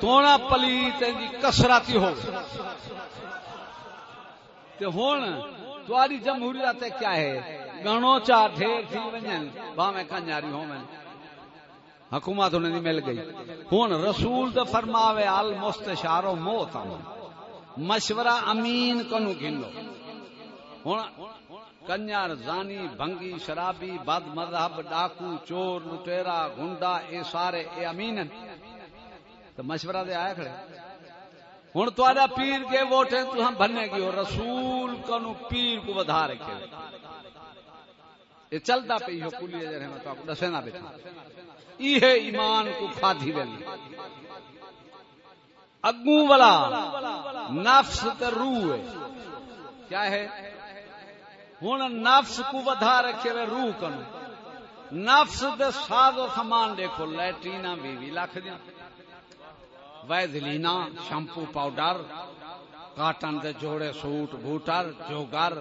تونا پلیت جی کسرت ہی ہو تے ہن، تواڈی جمہوریت کیا ہے؟ گھنو چا ڈھیر تھی ونجن، باویں کنجاری ہوویں۔ حکومت انہیں نہیں مل گئی۔ ہوں رسول تو فرماوے ال مستشارو موت مشورہ امین کنو گنو ہوں کنیار، زانی بنگی شرابی، بد مذہب، ڈاکو، چور، لٹیرا گنڈا اے سارے، اے امین تو مشورہ دے آیا کھڑے۔ ہوں تا پیر کے ووٹ تو ہم بننے کی ہو رسول کنو پیر کو بدھا رکھے۔ یہ چلتا پی ہو کلی میں تو دسے نہ بیٹھا یہ ایمان کو کھادی ویلی اگوں والا نفس تے روح ہے۔ کیا ہے؟ ہوں نفس کو بدھا رکھے وے روح کنو نفس دے ساز و سامان دیکھو، لیٹرینا بھی لکھ دیا ویزلینا شمپو پاؤڈر۔ کاٹن دے جوڑے سوٹ بوٹر جوگر،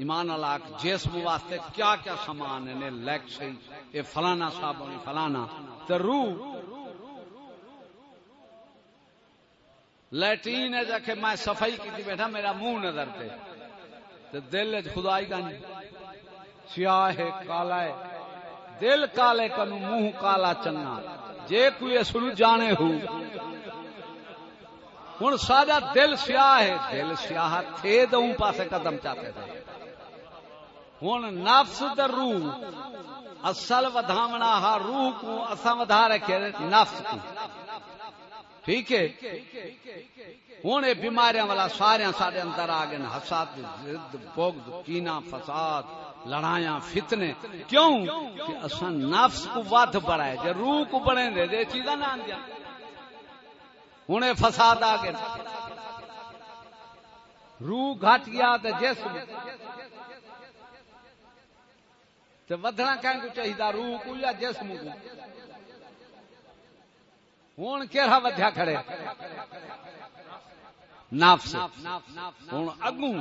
ایمان الاک جسم واسطے کیا کیا سامان ہے لیک سی یہ فلانا صابن فلانا۔ تے روح۔ لیٹرین ہے، جا کہ میں صفائی کی بیٹھا، میرا منہ نظر پہ تے دل خدائی کا نہیں۔ سیاہ ہے، کالا ہے۔ دل کالے کنو، منہ کالا چنا جے کوئی سنو جانے ہو ہوں سارا دل سیاہ ہے، دل سیاہ تھے تو پاسے قدم چاہتے تھے۔ ہوں نفس در روح، اصل ودھاونا ہا روح کو اصا ودھا رکھے نفس کو ٹھیک ہے؟ ہوں یہ بیماریاں والا سارے سارے اندر آ گئے حساد ضد، بغض کینا فساد، لڑائیاں، فتنے۔ کیوں؟ کہ اصا نفس کو ود بڑھائے، جے روح کو بڑھے دے دے چیزاں نہ آن ہوں فساد آ گئے۔ روح گھٹ گیا تو جسم تو ودنا کہیں کو چاہیے روح کو یا جسم کو ہوں کہڑا ودیا کھڑے؟ نفس۔ ہوں اگوں۔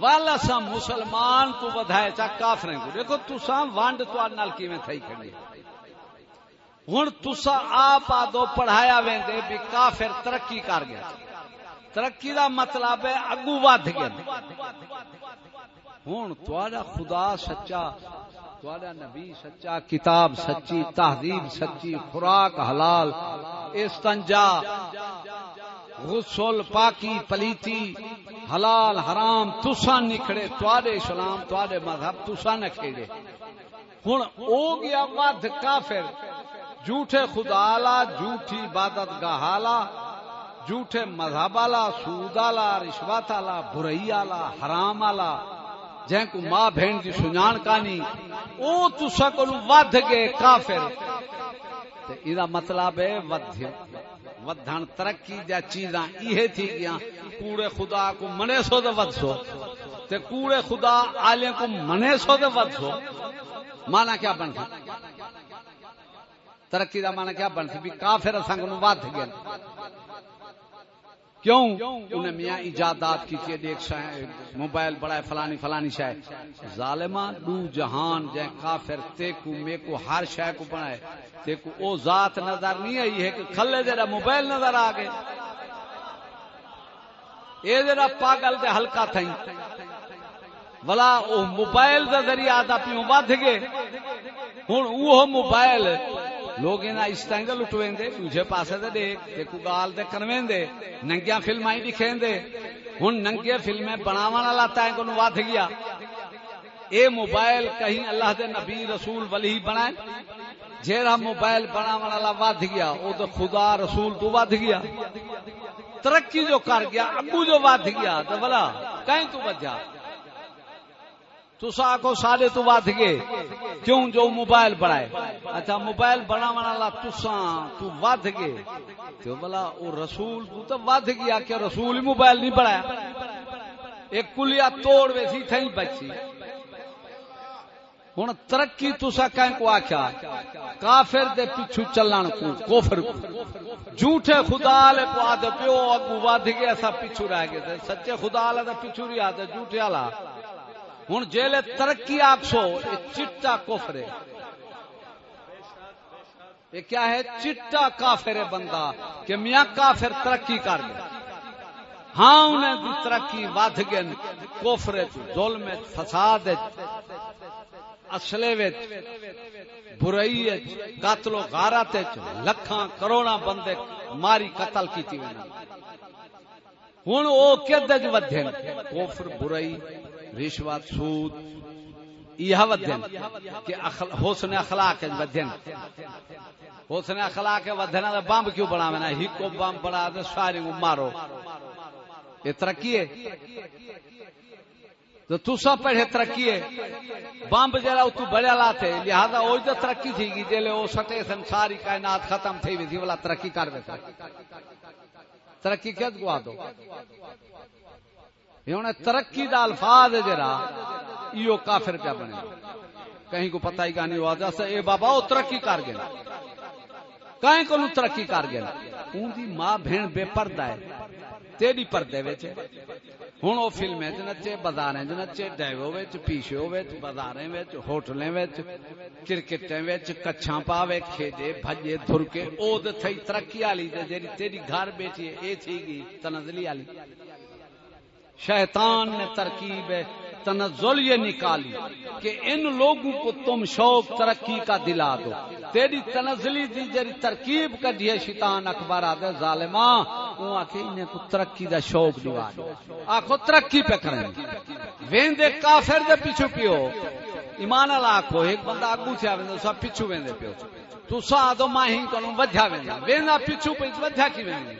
والا سا مسلمان تو بدھائے چا کافریں کو۔ دیکھو تسا ونڈ تو نال کیویں تھئی کھڑی ہوں تسا آپ آدو پڑھایا ویندے بھی کافر ترقی کر گیا۔ ترقی دا مطلب ہے اگو ود گیا۔ ہوں تا خدا سچا تھوڑا نبی سچا، کتاب سچی، تہذیب سچی، خوراک حلال، استنجا، غسل پاکی، پلیتی، حلال، حرام، تسا نکھڑے، تواڈے اسلام، تواڈے مذہب، تسا نہ کھیڑے ہن او گیا ود کافر۔ جھوٹے خدا لا جھوٹی عبادت گاہ جھوٹے مذہب والا سود والا رشوت والا برائی والا حرام والا جن کو ماں بہن کی سنان کانی او تسا کو ود گئے کافر۔ تے ایدا مطلب ہے ودھ، ودھن ترقی جا چیزاں یہ تھی گیا کوڑے خدا کو منے سو تے ود سو۔ تے کوڑے خدا آلے کو منے سو تے ود سو۔ مانا کیا بن گیا؟ ترقی دا مانا کیا بن سی کافر سنگ نو ود گئے کیوں؟ انہیں میاں ایجادات کی تھی دیکھ موبائل بڑا ہے، فلانی فلانی شاہ ظالمہ دو جہان جائیں کافر تے کو میں کو ہر شاہ کو بنائے تے کو او ذات نظر نہیں آئی ہے کہ کھلے جرا موبائل نظر آ گئے۔ اے جرا پاگل دے ہلکا تھیں ولا او موبائل دا ذریعہ آدھا پیوں ودھ گئے۔ ہن وہ موبائل لوگ انہیں اس طرح لٹویں دے دوجے پاسے دے دیکھ دیکھو گال دے کنویں دے ننگیاں فلماں دکھیں دے ہن ننگے فلمیں بناون والا تا کو ود گیا۔ اے موبائل کہیں اللہ دے نبی رسول ولی بنائے۔ جیڑا موبائل بناون والا ود گیا، او تو خدا رسول تو ود گیا۔ ترقی جو کر گیا، ابو جو ود گیا تو بلا، کہیں تو بچا۔ تسا آخو سارے تو ود گئے۔ کیوں جو موبائل بنائے؟ اچھا موبائل بنا والا تسا تو ود گئے۔ تو بلا او رسول تو تو ود گیا کہ رسول موبائل نہیں بنایا۔ ایک کلیا توڑ ویسی تھی بچی۔ ہوں ترقی تسا کہیں کو آخیا کافر دے پیچھو چلن کو کوفر کو جھوٹے خدا لے کو آدھے پیو اگو ود گیا سب پیچھو رہ گئے۔ سچے خدا لے پیچھو رہی آدھے جھوٹے والا ہوں جیل ترقی آخسو یہ چٹا کوفر یہ کیا ہے؟ چٹا کافر بندہ کہ میاں کافر ترقی کر گیا ہاں انہیں بھی ترقی ود گئے کوفر ظلم فساد اصلے برائی قتل و غارت لکھاں کروڑا بندے ماری قتل کی ہوں وہ کدے ودے کوفر برائی۔ رشوت، سود، یہ ودن کہ حسن اخلاق ودن حسن اخلاق ودن بمب کیوں بنا میں ہکو بمب بنا دے، ساری مارو۔ یہ ترقی ہے۔ تو تسا پڑھے ترقی ہے۔ بمب جرا تو بڑے لاتے لہذا وہ جو ترقی تھی گی جلے وہ سٹے سن، ساری کائنات ختم تھی وی تھی والا ترقی کر دے۔ ترقی کیا گوا دو؟ ہوں ترقی دا الفاظ جرا ایو کافر پیا بنے۔ کہیں کو پتہ ہی کا نہیں ہوا اے بابا وہ ترقی کر گیا۔ کہیں کو ترقی کر گیا۔ ان دی ماں بہن بے پردہ ہے، تیری پردے وچ ہن او فلمیں چ نچے بازاریں چ نچے ڈیو وچ، پیشو وچ بازاریں وچ، ہوٹلیں وچ، کرکٹیں وچ، کچھاں پاوے کھیڈے بھجے دھر کے او تے ترقی والی تے جیڑی تیری گھر بیٹھی اے تھی گی تنزلی والی۔ شیطان نے ترکیب تنزل یہ نکالی کہ ان لوگوں کو تم شوق ترقی کا دلا دو۔ تیری تنزلی دی جری ترکیب کڈی ہے، شیطان اکبر آدھے ظالما او آکھے انہیں کو ترقی دا شوق دیوا آکھو ترقی پہ کریں۔ ویندے کافر دے پیچھو پیو۔ ایمان اللہ آکھو، ایک بندہ اگو تھیا ویندے سب پیچھو ویندے پیو۔ تسا آدھو ماہی کنو وجھا ویندے ویندہ پیچھو پہ وجھا کی ویندے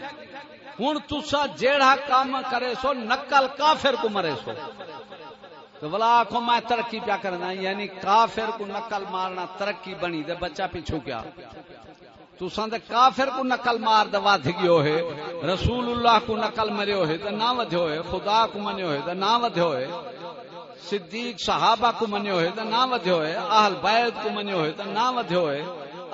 ہوں تسا جیڑا کام کرے سو، نقل کافر کو مرے سو۔ تو بلا آخو میں ترقی پیا کرنا یعنی کافر کو نقل مارنا ترقی بنی، دے بچہ پیچھو کیا۔ تسان دے کافر کو نقل مار دے ود گیو ہے رسول اللہ کو نقل مرے ہوئے تو نہ ودھو ہے خدا کو منے ہوئے تو نہ ودھو ہے صدیق صحابہ کو منے ہوئے تو نہ ودھو ہے اہل بیت کو منے ہوئے تو نہ ودھو ہے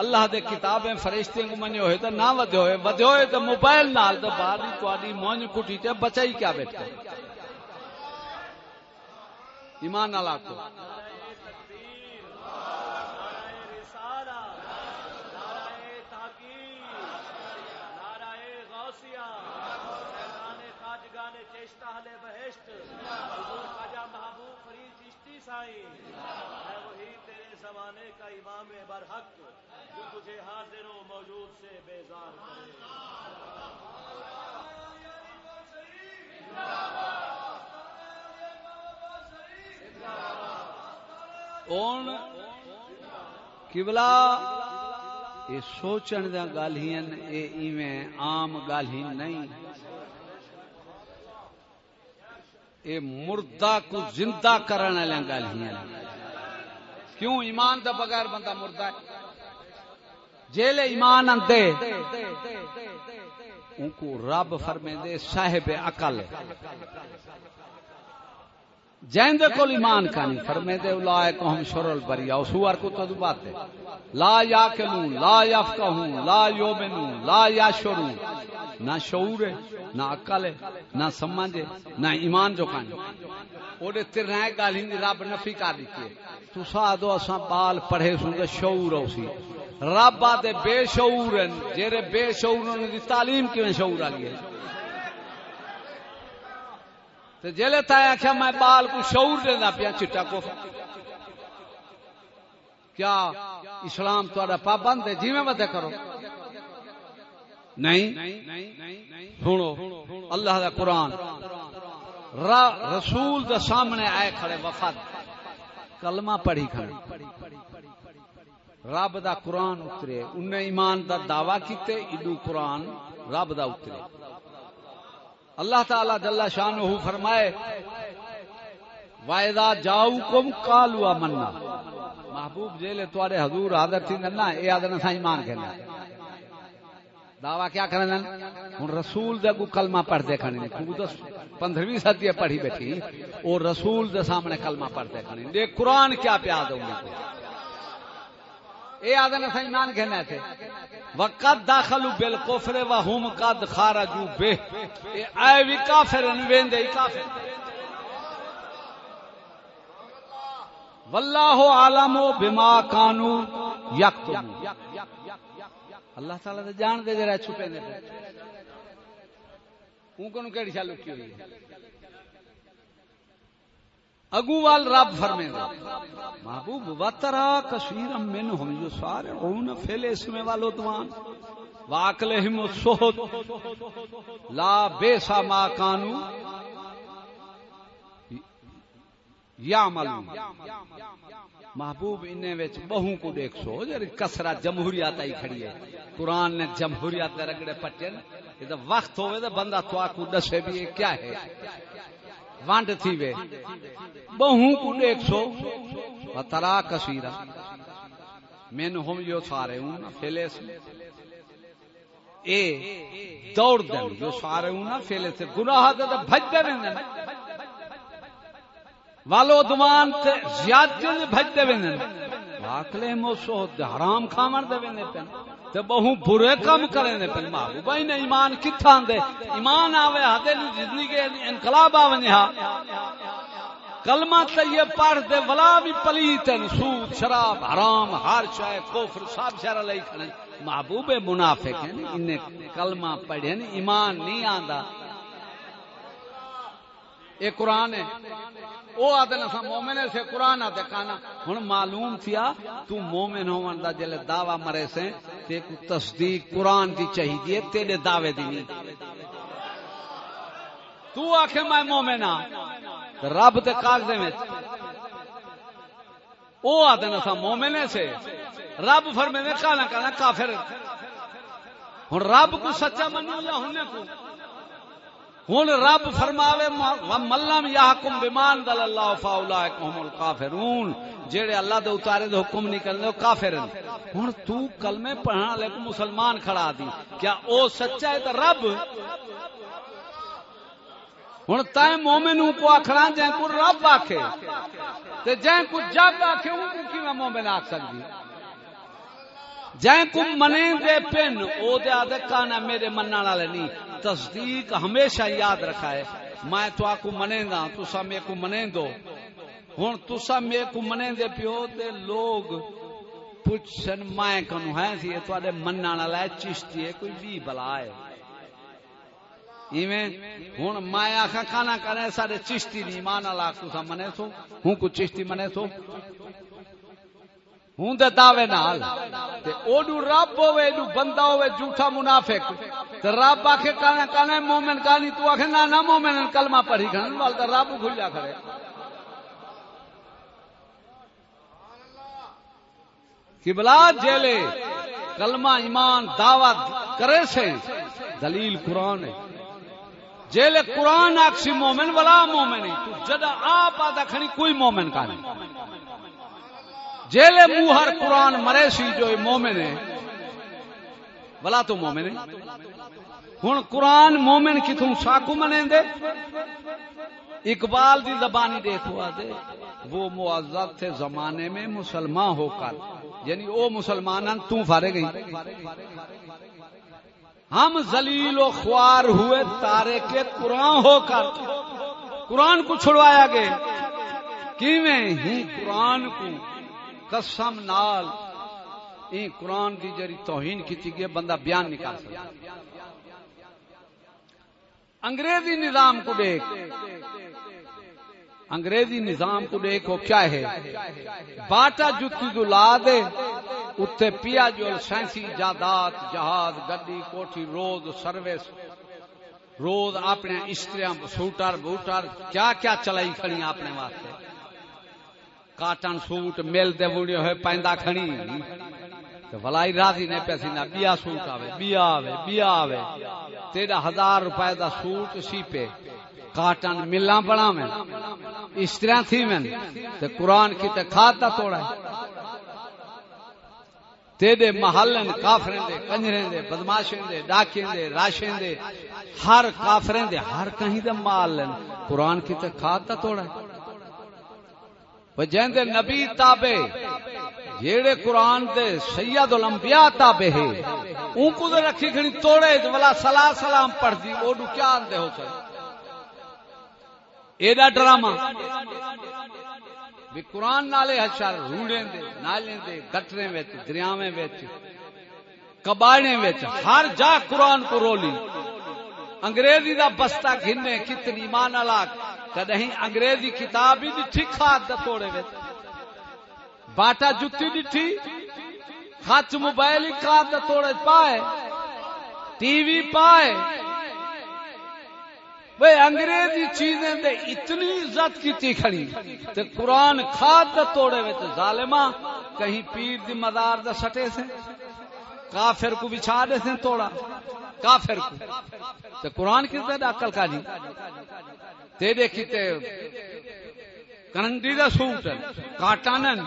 اللہ دے کتابیں فرشتے کو منے ہوئے تو نہ ودھو ہوئے ودھو ہوئے تو موبائل نال تو باری کواری مونج کٹی تے بچائی کیا بیٹھ ایمان اللہ کو زمانے کا امام برحق۔ جو تجھے حاضر و موجود سے بیزار کرے۔ کبلا یہ سوچن دیا گل ہی عام گل ہی نہیں۔ یہ مردہ کو زندہ کرنے والی گل ہی کیوں؟ ایمان دا بغیر بندہ مردہ ہے۔ جیل ایمان اندے ان کو رب فرمے دے صاحب عقل۔ جائیں دے کول ایمان کانی فرمے دے اولائے کو ہم شرل بریا سوار کو تو بات ہے۔ لا یاکلون، لا یفقہون، لا یومنون لا یشرون نہ شعور ہے، نہ عقل ہے، نہ سمجھ ہے، نہ ایمان جو کانی۔ اوڑے تیرے گل ہی رب نفی کر دیتی ہے۔ تو سا دو اساں بال پڑھے سن تے شعور اوسی رب آدھے بے شعور ہیں، جیرے بے شعور دی تعلیم کیویں شعور آ ہے تو جلے تا آخیا میں بال کو شعور دینا پیا، چٹا کو۔ کیا اسلام تا پابند ہے؟ جی میں بدے کرو۔ نہیں؟ سنو، اللہ دا قرآن۔ رسول دا سامنے آئے کھڑے وفد کلمہ پڑھی کھڑے۔ رب دا قرآن اترے۔ انہیں ایمان دا دعویٰ کیتے ادو قرآن رب دا اترے۔ اللہ تعالی جل شان فرمائے وائدہ جاؤ کم کالوا منا محبوب جیلے تھوڑے حضور حاضر تھی، نہ اے آدھنا سا ایمان کہنا۔ دعویٰ کیا کرنا ہوں رسول دے کو کلمہ پڑھ دے کھانے تو پندرہویں صدی پڑھی بیٹھی۔ اور رسول دے سامنے کلمہ پڑھ دے کھانے دے قرآن کیا پیا دوں گے اے آدھنا سا ایمان کہنا تھے، وقت داخلو بالکفر و ہم قد خارجو بے اے آئے بھی کافر ان ویندے کافر۔ واللہ عالم بما کانو یکتم اللہ تعالی دے جان دے جڑا چھپے نے۔ اون کو کیڑی شال لکی ہوئی ہے؟ اگو وال رب فرمے گا محبوب وترا کثیر من ہم جو سارے اون منهم یسارعون فی الاسم والعدوان واکلہم السحت۔ لا بیسا ما کانوا یعملون۔ محبوب، انہیں وچ بہوں کو دیکھ سو جڑی یعنی کسرا جمہوریت آئی کھڑی ہے۔ قرآن نے جمہوریت دے رگڑے پٹے یہ وقت ہوئے تو بندہ تو کو دسے بھی کیا ہے۔ وانڈ تھی وے۔ بہوں کو دیکھ سو۔ و ترا کثیرا مین ہم جو سارے ہوں نا، پھیلے سے۔ اے، دوڑ دیں جو سارے ہوں نا، پھیلے سے۔ گناہ دے تو بھج دے رہے ہیں والو دمان تے زیادتی نے بھج دے ویندے واکلے مو سو حرام کھاون دے ویندے پن تے بہو برے کم کریں دے پن ماں ہی نے ایمان کتھاں دے؟ ایمان آوے ہدے زندگی انقلاب آونے ہا کلمہ طیب پڑھ دے، ولا بھی پلیتن سود شراب، حرام، ہر شے، کفر، سب شر لئی کھڑے۔ محبوب منافق ہیں، انہیں کلمہ پڑھے ایمان نہیں آندا۔ یہ قرآن ہے۔ وہ آتے نا مومن سے قرآن آتے کانا ہوں معلوم تھیا، تو مومن ہو دا جلے دعوی مرے سے تے کو تصدیق قرآن کی چاہیے، تیرے دعوے دی نہیں۔ تو آخ میں مومن ہاں۔ رب تے کاغذ میں وہ آتے نا مومن سے۔ رب فرمے نے کانا کانا کافر ہوں رب کو سچا منو یا ہن کو؟ ہوں رب فرماوے ملم یا حکم بیمان دل اللہ فاؤلا الکافرون جیڑے اللہ دے اتارے دے حکم نہیں کرنے وہ کافر ہوں تو کلمے پڑھنے والے کو مسلمان کھڑا دی۔ کیا او سچا ہے تو رب؟ ہوں تائیں مومن کو آخنا جائیں کو رب آخے جائیں کو جگ آخے ان کو کی مومن آخ سکتی جائیں کو منے دے پن، او دے آدھے کانا میرے منع والے نہیں۔ تصدیق ہمیشہ یاد رکھا ہے میں تو آکو منے دا، تسا میں کو منے دو۔ ہن تسا میں کو منے دے پیو، تے لوگ پوچھن، میں کنو جی، ہے سی تواڈے منن والا چشتی ہے، کوئی بھی بلا ہے۔ ایویں ہن میں آکھا، کھانا کرے سارے چشتی نہیں مان والا تسا منے سو ہوں کو چشتی منے سو ہوں تے دعوے نال۔ تے اوڈو رب ہوے ایڈو بندہ ہوے جھوٹا منافق۔ تے رب آکھے کانا کانا مومن کانی تو آکھے نا نا مومن کلمہ پڑھی کھن وال تے رب کھلیا کرے قبلہ جیلے کلمہ ایمان دعوت کرے سے، دلیل قرآن ہے۔ جیلے قرآن آکسی مومن، ولا مومن ہے۔ تو جدا آپ آدھا کھنی کوئی مومن کانی جیلے موہر قرآن مرے سی جو مومن ہے بلا تو مومن ہے ہوں قرآن مومن کتوں ساکو منے دے؟ اقبال دی زبانی دیکھو دے۔ وہ معذب تھے زمانے میں مسلمان ہو کر۔ یعنی وہ مسلمان تو فارے گئی ہم زلیل و خوار ہوئے تارے کے قرآن ہو کر۔ قرآن کو چھڑوایا گئے۔ کیویں؟ ہی قرآن کو۔ قسم نال این قرآن کی جری توہین کی گئی بندہ بیان نکال سکتا۔ انگریزی نظام کو دیکھ۔ انگریزی نظام کو دیکھو کیا ہے؟ باٹا جتی جو لا دے اتنے پیا جو سائنسی جادات، جہاز، گڈی، کوٹھی، روز، سروس، روز اپنے استریاں، سوٹر، بوٹر، کیا کیا چلائی کھڑی اپنے واسطے؟ کاٹن سوٹ مل دے وڑے ہوئے پیندا کھڑی تے ولائی راضی نے پیسی نہ بیا سوٹ آوے بیا آوے بیا آوے تیرا ہزار روپے دا سوٹ سی پہ کاٹن ملاں بڑا میں اس طرح تھی میں تے قرآن کی تے کھاتا توڑا ہے تیرے محلن کافریں دے کنجریں دے بدماشیں دے ڈاکیں دے راشیں دے ہر کافریں دے ہر کہیں دے مال لن قرآن کی تے کھاتا توڑا ہے جہاں نبی تابے جیڑے قرآن دے سید الانبیاء تابے ہے ان کو دے رکھی کھڑی توڑے ولا سلا سلام پڑھ دی، وہ ڈو کیا آندے ہو چاہے ایڈا ڈرامہ۔ بھی قرآن نالے اچھا ہشار روڑیں دے نالیں دے گٹریں ویچ دریاویں ویچ کباڑیں ویچ ہر جا قرآن کو رولی۔ انگریزی دا بستہ گھنے، کتنی ایمان علاق کدہیں انگریزی کتاب ہی ڈٹھی کھاد توڑے وے باٹا جتی ڈٹھی خچ موبائل ہی کھاد توڑے پائے۔ ٹی وی پائے۔ وہ انگریزی چیزیں دے اتنی عزت کی کھڑی تے قرآن کھاد دا توڑے وے تے ظالما کہیں پیر دی مدار دا سٹے سے، کافر کو بچھا دے سے توڑا کافر کو۔ تے قرآن کس دے عقل کا جی؟ تیرے کتے کرنڈی دا سوٹ کاٹانن۔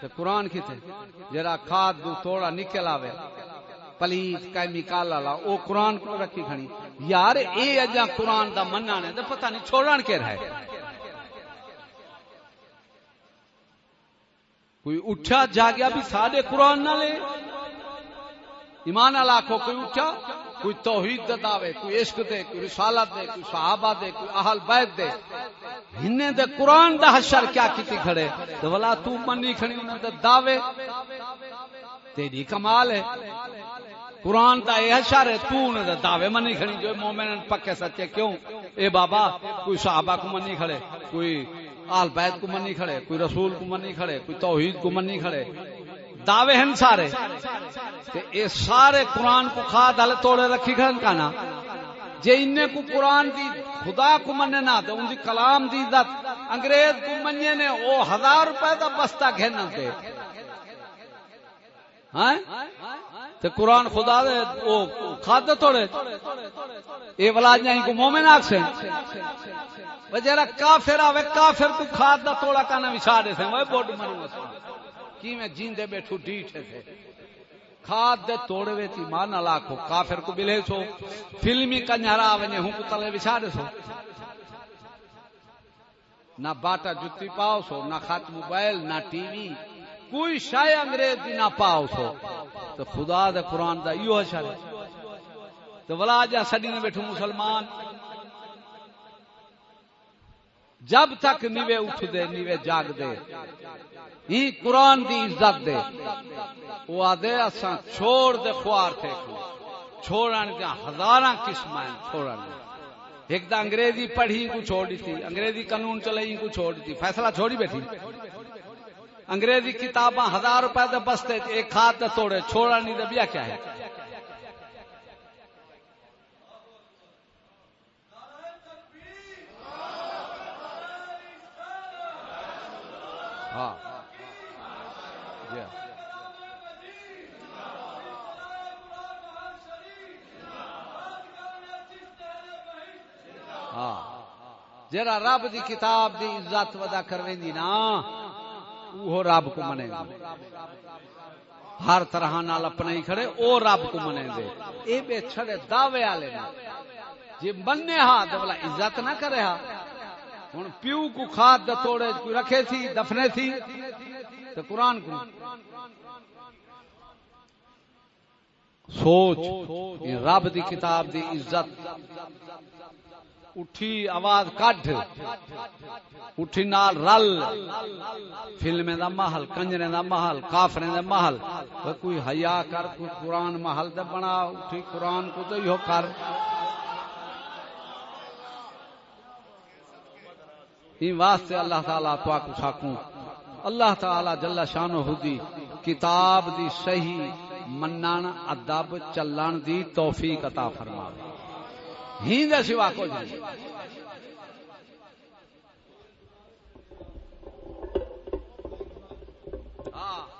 تے قرآن کتے جرا کھاد دو توڑا نکل آوے پلیت کیمیکل والا او قرآن کو رکھی کھڑی۔ یار، اے اجا قرآن دا مننا نے، تے پتہ نہیں چھوڑن کے رہے کوئی اٹھا جاگیا بھی سارے قرآن نہ لے ایمان اللہ کو کوئی اٹھا، کوئی توحید دے دعوے، کوئی عشق دے، کوئی رسالت دے، کوئی صحابہ دے، کوئی اہل بیت دے۔ ہنے دے قرآن دا حشر کیا کیتی کھڑے؟ تو ولا تو منی کھڑی انہاں دے دعوے۔ تیری کمال ہے۔ قرآن دا یہ حشر ہے، تو انہاں دے دعوے منی کھڑی۔ جو مومن پکے سچے کیوں؟ اے بابا، کوئی صحابہ کو منی کھڑے، کوئی آل بیت کو منی کھڑے، کوئی رسول کو منی کھڑے، کوئی توحید کو منی کھڑے۔ دعوے ہیں سارے۔ تے اے سارے قرآن کو کھاد ہلے توڑے رکھی کھڑن کا نا جے انہیں کو قرآن دی خدا کو مننے نہ تو ان دی کلام دی عزت۔ انگریز کو مننے نے، او ہزار روپے دا بستہ گھنن تے ہاں تے قرآن خدا دے، او کھاد توڑے۔ اے ولاد نہیں کو مومن آکھ سے وجہ کافر آوے، کافر کو کھاد دا توڑا کانا وچھا دے سے وہ بوڈ منو مسا کی میں جیندے بیٹھو ڈیٹھے تھے کھاد دے توڑے وے تھی مان لاکھو کافر کو بلے سو۔ فلمی کنجھرا ونجے، ہوں کو تلے وچھا دے سو۔ نہ باٹا جتی پاؤ سو، نہ خط موبائل، نہ ٹی وی۔ کوئی شاید انگریز دی نہ پاؤ سو۔ تو خدا دے قرآن دا ایو اشار تو ولا جا سڈی نے بیٹھو مسلمان۔ جب تک نیوے اٹھ دے نیوے جاگ دے ہی قرآن دی عزت دے۔ وہ آدھے، اساں چھوڑ دے خوار تھے چھوڑن دیا ہزاراں قسم ہیں، چھوڑن۔ دے ایک دا انگریزی پڑھی کو چھوڑ دی تھی، انگریزی قانون چلائی کو چھوڑ دی تھی، فیصلہ چھوڑی بیٹھی۔ انگریزی کتاباں ہزار روپے دے بستے ایک ہاتھ توڑے چھوڑا نہیں دے، بیا کیا ہے؟ ہاں۔ جی ہاں۔ جرا رب دی کتاب دی عزت ودا کرویں نا وہ رب کو منے ہر طرح نال اپنے ہی کھڑے، او رب کو منے دے۔ اے بے چھڑے دعوے والے نے جی مننے ہا تے بلا عزت نہ کرے ہا ہن پیو کو کھاد توڑے کوئی رکھے تھی، دفنے تھی۔ تے قرآن کو۔ سوچ رب دی کتاب دی عزت۔ اٹھی آواز کڈ۔ اٹھی نال رل۔ فلم دا محل کنجرے دا محل کافرے دا محل۔ کوئی حیا کر، کوئی قرآن محل دے بنا، اٹھی قرآن کو تو یہ کر۔ این واسطے اللہ تعالی پاک ساکوں اللہ تعالی جل شان دی کتاب دی صحیح منن ادب چلن دی توفیق عطا فرماوے۔ ہی دے سوا کو جائے ہاں۔